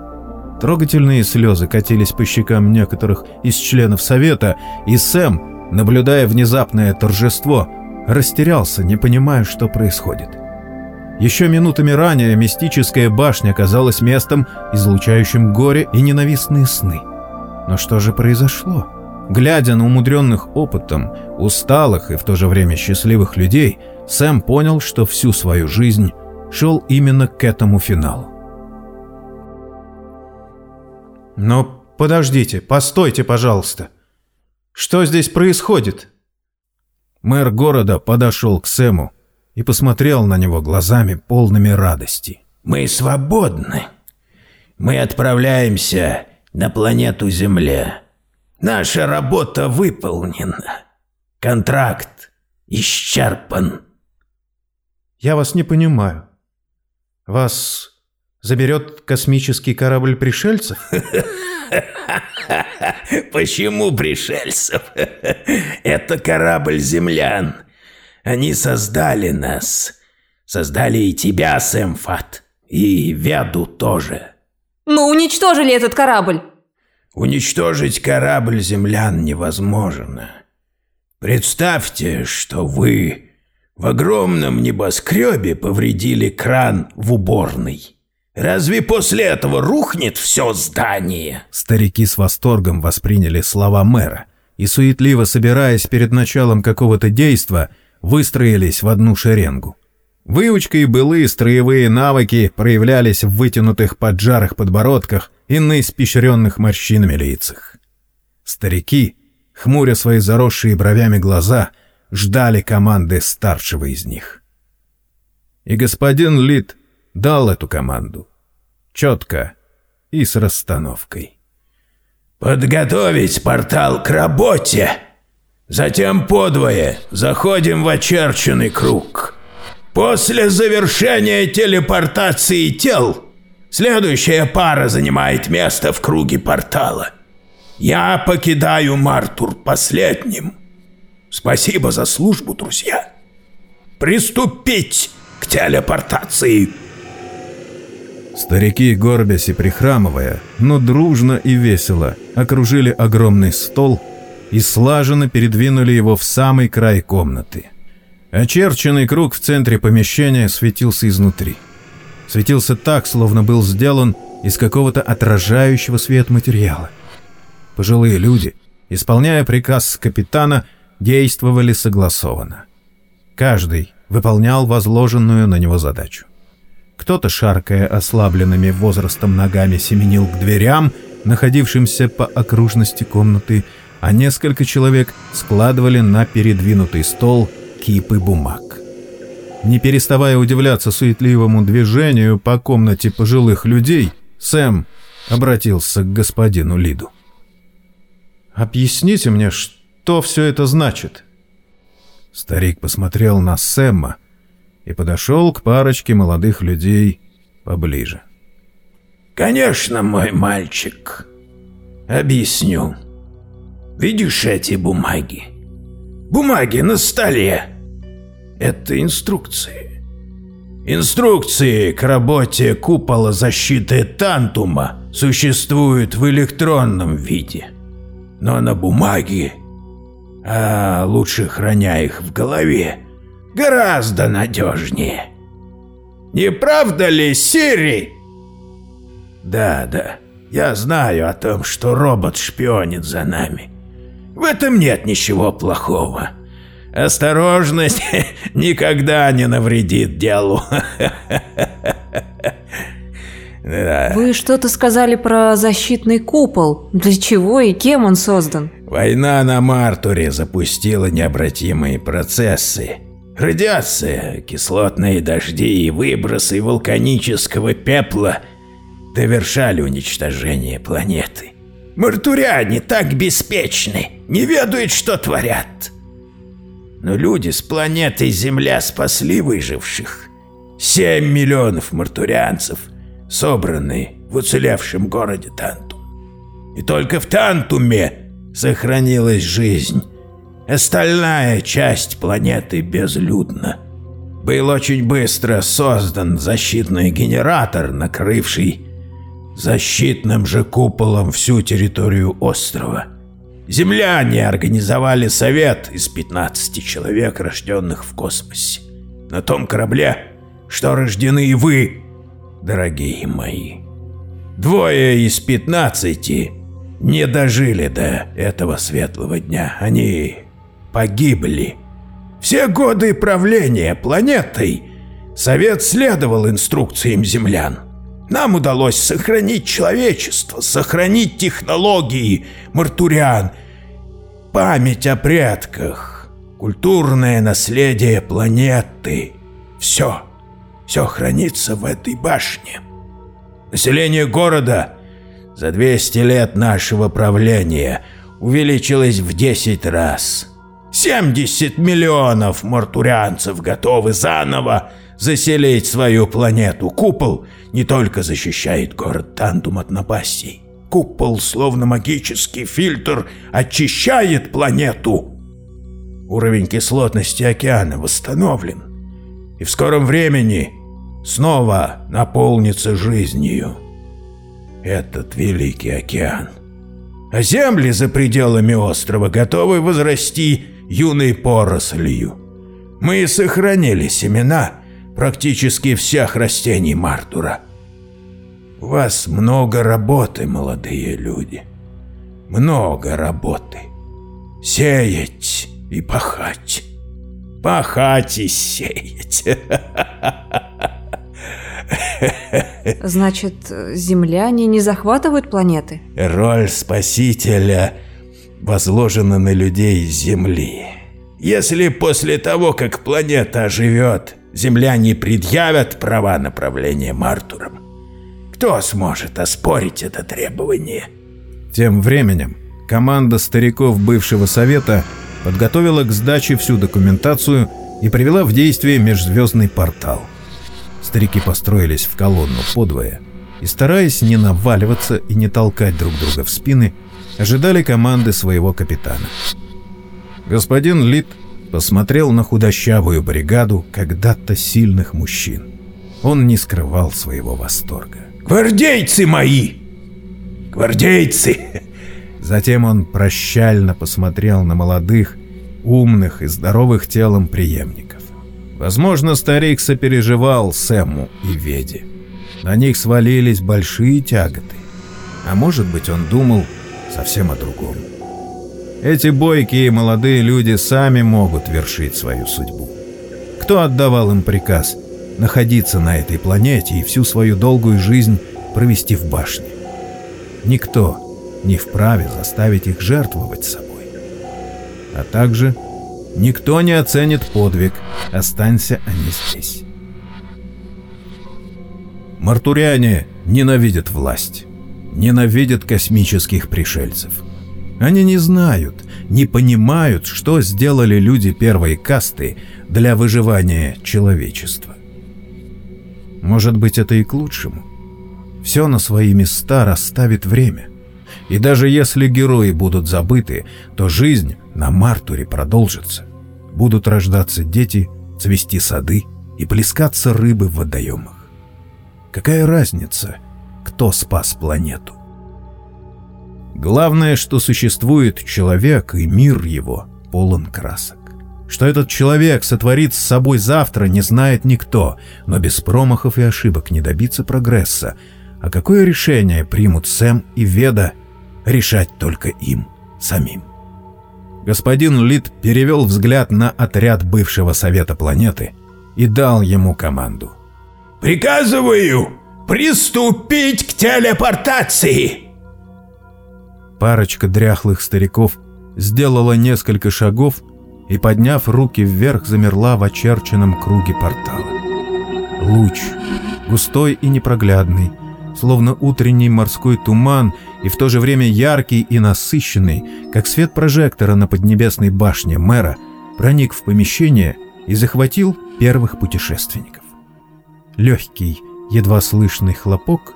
Трогательные слезы катились по щекам некоторых из членов Совета, и Сэм, наблюдая внезапное торжество, растерялся, не понимая, что происходит. Еще минутами ранее мистическая башня казалась местом, излучающим горе и ненавистные сны. Но что же произошло? Глядя на умудренных опытом, усталых и в то же время счастливых людей, Сэм понял, что всю свою жизнь шел именно к этому финалу. «Но подождите, постойте, пожалуйста. Что здесь происходит?» Мэр города подошел к Сэму и посмотрел на него глазами полными радости. Мы свободны. Мы отправляемся на планету Земля. Наша работа выполнена. Контракт исчерпан. Я вас не понимаю. Вас заберет космический корабль пришельцев? <laughs> Почему пришельцев? <laughs> Это корабль землян. Они создали нас. Создали и тебя, Сэмфат. И Веду тоже. Мы уничтожили этот корабль. Уничтожить корабль землян невозможно. Представьте, что вы в огромном небоскребе повредили кран в уборной. Разве после этого рухнет все здание? Старики с восторгом восприняли слова мэра и, суетливо собираясь перед началом какого-то действа, выстроились в одну шеренгу. Выучка и былые строевые навыки проявлялись в вытянутых поджарых подбородках и на испещренных морщинами лицах. Старики, хмуря свои заросшие бровями глаза, ждали команды старшего из них. И господин Лид дал эту команду. Четко и с расстановкой. «Подготовить портал к работе! Затем подвое заходим в очерченный круг. После завершения телепортации тел следующая пара занимает место в круге портала. Я покидаю Мартур последним. Спасибо за службу, друзья. Приступить к телепортации!» Старики, горбясь и прихрамывая, но дружно и весело, окружили огромный стол и слаженно передвинули его в самый край комнаты. Очерченный круг в центре помещения светился изнутри. Светился так, словно был сделан из какого-то отражающего свет материала. Пожилые люди, исполняя приказ капитана, действовали согласованно. Каждый выполнял возложенную на него задачу. Кто-то, шаркая ослабленными возрастом ногами, семенил к дверям, находившимся по окружности комнаты, а несколько человек складывали на передвинутый стол кипы бумаг. Не переставая удивляться суетливому движению по комнате пожилых людей, Сэм обратился к господину Лиду. «Объясните мне, что все это значит?» Старик посмотрел на Сэма, и подошел к парочке молодых людей поближе. «Конечно, мой мальчик. Объясню. Видишь эти бумаги? Бумаги на столе. Это инструкции. Инструкции к работе купола защиты Тантума существуют в электронном виде. Но на бумаге, а лучше храня их в голове, гораздо надежнее. Не правда ли, Сири? Да, да, я знаю о том, что робот шпионит за нами. В этом нет ничего плохого. Осторожность <laughs> никогда не навредит делу. <laughs> Да. Вы что-то сказали про защитный купол. Для чего и кем он создан? Война на Мартуре запустила необратимые процессы. Радиация, кислотные дожди и выбросы вулканического пепла довершали уничтожение планеты. Мартуряне так беспечны, не ведают, что творят. Но люди с планеты Земля спасли выживших. Семь миллионов мартурианцев, собранные в уцелевшем городе Тантум. И только в Тантуме сохранилась жизнь. Остальная часть планеты безлюдна. Был очень быстро создан защитный генератор, накрывший защитным же куполом всю территорию острова. Земляне организовали совет из 15 человек, рожденных в космосе. На том корабле, что рождены и вы, дорогие мои. Двое из 15 не дожили до этого светлого дня. Они погибли. Все годы правления планетой Совет следовал инструкциям землян. Нам удалось сохранить человечество, сохранить технологии мартуриан, память о предках, культурное наследие планеты. Все, все хранится в этой башне. Население города за 200 лет нашего правления увеличилось в 10 раз. 70 миллионов мартурианцев готовы заново заселить свою планету. Купол не только защищает город Тандум от напастей. Купол, словно магический фильтр, очищает планету. Уровень кислотности океана восстановлен. И в скором времени снова наполнится жизнью этот великий океан. А земли за пределами острова готовы возрасти юной порослью. Мы сохранили семена практически всех растений Мартура. У вас много работы, молодые люди. Много работы. Сеять и пахать. Пахать и сеять. Значит, земляне не захватывают планеты? Роль спасителя возложена на людей Земли. Если после того, как планета оживет, земляне предъявят права на правление Мартуром, кто сможет оспорить это требование? Тем временем команда стариков бывшего совета подготовила к сдаче всю документацию и привела в действие межзвездный портал. Старики построились в колонну подвое и, стараясь не наваливаться и не толкать друг друга в спины, ожидали команды своего капитана. Господин Лид посмотрел на худощавую бригаду когда-то сильных мужчин. Он не скрывал своего восторга. Гвардейцы мои! Гвардейцы! Затем он прощально посмотрел на молодых, умных и здоровых телом преемников. Возможно, старик сопереживал Сэму и Веде. На них свалились большие тяготы. А может быть, он думал совсем о другом. Эти бойкие молодые люди сами могут вершить свою судьбу. Кто отдавал им приказ находиться на этой планете и всю свою долгую жизнь провести в башне? Никто не вправе заставить их жертвовать собой. А также Никто не оценит подвиг, останься они здесь. Мартуряне ненавидят власть, ненавидят космических пришельцев. Они не знают, не понимают, что сделали люди первой касты для выживания человечества. Может быть, это и к лучшему. Все на свои места расставит время. И даже если герои будут забыты, то жизнь на Мартуре продолжится будут рождаться дети, цвести сады и плескаться рыбы в водоемах. Какая разница, кто спас планету? Главное, что существует человек, и мир его полон красок. Что этот человек сотворит с собой завтра, не знает никто, но без промахов и ошибок не добиться прогресса. А какое решение примут Сэм и Веда, решать только им самим. Господин Лид перевел взгляд на отряд бывшего Совета планеты и дал ему команду. «Приказываю приступить к телепортации. Парочка дряхлых стариков сделала несколько шагов и, подняв руки вверх, замерла в очерченном круге портала. Луч, густой и непроглядный, словно утренний морской туман, и в то же время яркий и насыщенный, как свет прожектора на поднебесной башне мэра, проник в помещение и захватил первых путешественников. Легкий, едва слышный хлопок,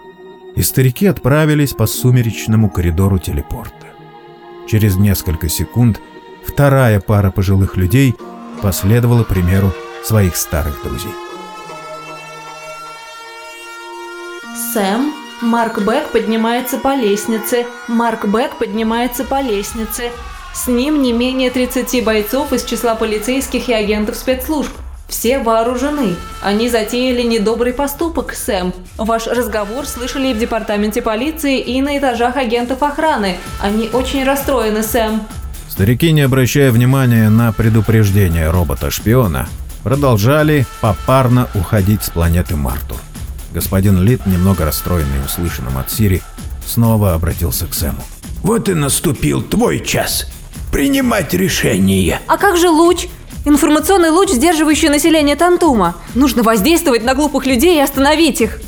и старики отправились по сумеречному коридору телепорта. Через несколько секунд вторая пара пожилых людей последовала примеру своих старых друзей. Сэм, Марк Бек поднимается по лестнице. Марк Бек поднимается по лестнице. С ним не менее 30 бойцов из числа полицейских и агентов спецслужб. Все вооружены. Они затеяли недобрый поступок, Сэм. Ваш разговор слышали и в департаменте полиции, и на этажах агентов охраны. Они очень расстроены, Сэм. Старики, не обращая внимания на предупреждение робота-шпиона, продолжали попарно уходить с планеты Мартур. Господин Лид, немного расстроенный услышанным от Сири, снова обратился к Сэму. Вот и наступил твой час. Принимать решение. А как же луч? Информационный луч, сдерживающий население Тантума. Нужно воздействовать на глупых людей и остановить их.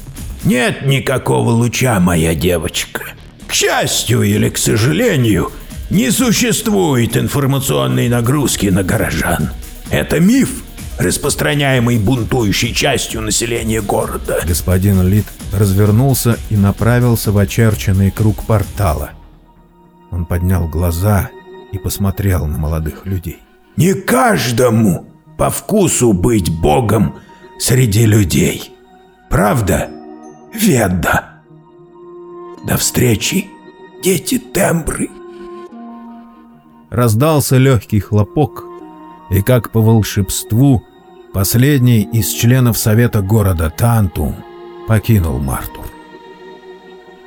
Нет никакого луча, моя девочка. К счастью или к сожалению, не существует информационной нагрузки на горожан. Это миф, распространяемый бунтующей частью населения города. Господин Лид развернулся и направился в очерченный круг портала. Он поднял глаза и посмотрел на молодых людей. Не каждому по вкусу быть богом среди людей. Правда, Ведда? До встречи, дети тембры. Раздался легкий хлопок, и как по волшебству последний из членов совета города Тантум покинул Мартур.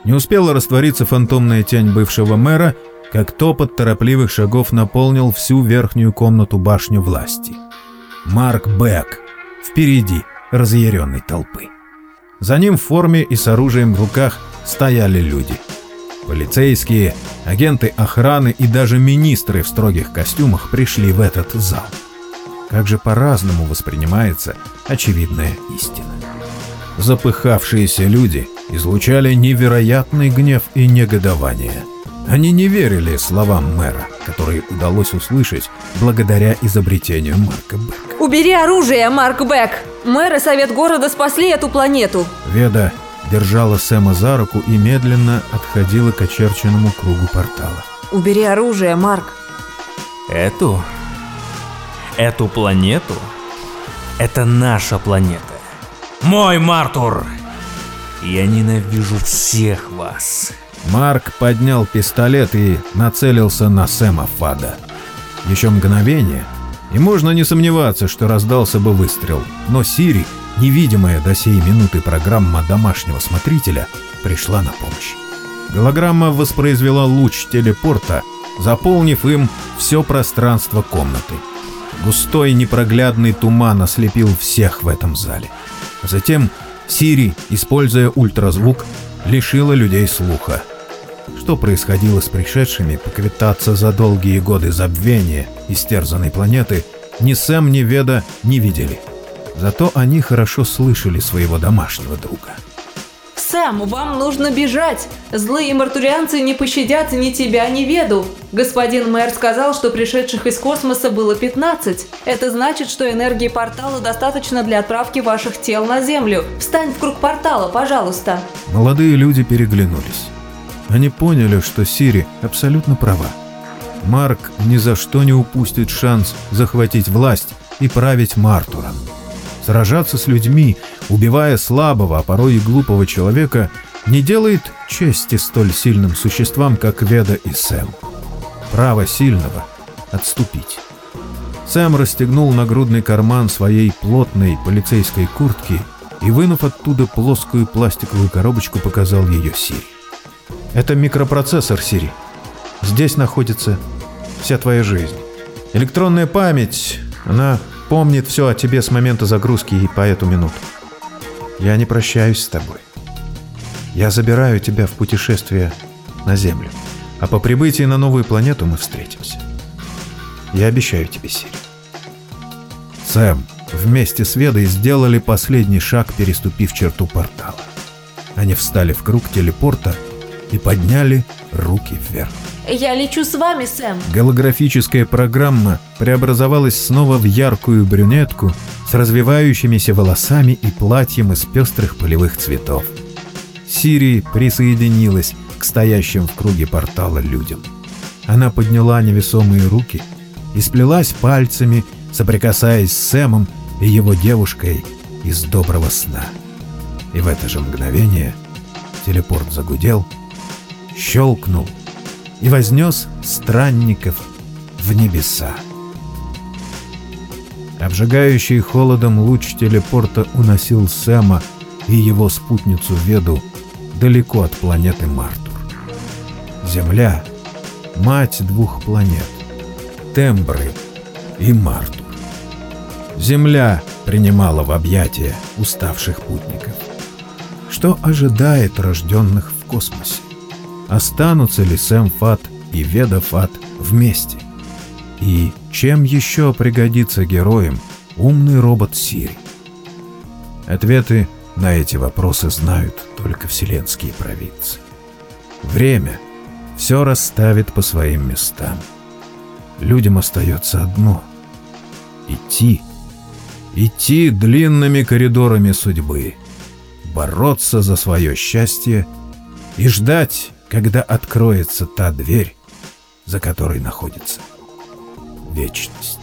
Не успела раствориться фантомная тень бывшего мэра, как топот торопливых шагов наполнил всю верхнюю комнату башню власти. Марк Бек впереди разъяренной толпы. За ним в форме и с оружием в руках стояли люди. Полицейские, агенты охраны и даже министры в строгих костюмах пришли в этот зал. Как же по-разному воспринимается очевидная истина. Запыхавшиеся люди излучали невероятный гнев и негодование – они не верили словам мэра, которые удалось услышать благодаря изобретению Марка Бека. Убери оружие, Марк Бек! Мэр и совет города спасли эту планету. Веда держала Сэма за руку и медленно отходила к очерченному кругу портала. Убери оружие, Марк. Эту? Эту планету? Это наша планета. Мой Мартур! Я ненавижу всех вас. Марк поднял пистолет и нацелился на Сэма Фада. Еще мгновение, и можно не сомневаться, что раздался бы выстрел, но Сири, невидимая до сей минуты программа домашнего смотрителя, пришла на помощь. Голограмма воспроизвела луч телепорта, заполнив им все пространство комнаты. Густой непроглядный туман ослепил всех в этом зале. Затем Сири, используя ультразвук, лишила людей слуха. Что происходило с пришедшими поквитаться за долгие годы забвения истерзанной планеты, ни Сэм, ни Веда не видели. Зато они хорошо слышали своего домашнего друга. Сэм, вам нужно бежать. Злые мартурианцы не пощадят ни тебя, ни Веду. Господин мэр сказал, что пришедших из космоса было 15. Это значит, что энергии портала достаточно для отправки ваших тел на Землю. Встань в круг портала, пожалуйста. Молодые люди переглянулись. Они поняли, что Сири абсолютно права. Марк ни за что не упустит шанс захватить власть и править Мартуром. Сражаться с людьми, убивая слабого, а порой и глупого человека, не делает чести столь сильным существам, как Веда и Сэм. Право сильного — отступить. Сэм расстегнул нагрудный карман своей плотной полицейской куртки и, вынув оттуда плоскую пластиковую коробочку, показал ее Сири. Это микропроцессор Сири. Здесь находится вся твоя жизнь. Электронная память, она помнит все о тебе с момента загрузки и по эту минуту. Я не прощаюсь с тобой. Я забираю тебя в путешествие на Землю, а по прибытии на новую планету мы встретимся. Я обещаю тебе, Сири. Сэм вместе с Ведой сделали последний шаг, переступив черту портала. Они встали в круг телепорта и подняли руки вверх. Я лечу с вами, Сэм. Голографическая программа преобразовалась снова в яркую брюнетку с развивающимися волосами и платьем из пестрых полевых цветов. Сири присоединилась к стоящим в круге портала людям. Она подняла невесомые руки и сплелась пальцами, соприкасаясь с Сэмом и его девушкой из доброго сна. И в это же мгновение телепорт загудел, щелкнул и вознес странников в небеса. Обжигающий холодом луч телепорта уносил Сэма и его спутницу Веду далеко от планеты Мартур. Земля — мать двух планет — Тембры и Мартур. Земля принимала в объятия уставших путников. Что ожидает рожденных в космосе? Останутся ли Сэм Фат и Веда Фат вместе? И чем еще пригодится героям умный робот Сири? Ответы на эти вопросы знают только вселенские провидцы. Время все расставит по своим местам. Людям остается одно — идти, идти длинными коридорами судьбы, бороться за свое счастье и ждать, когда откроется та дверь, за которой находится вечность.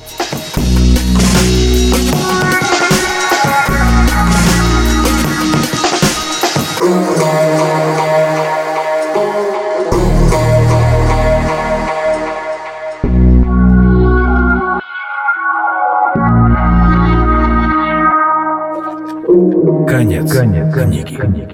Конец, Конец. книги.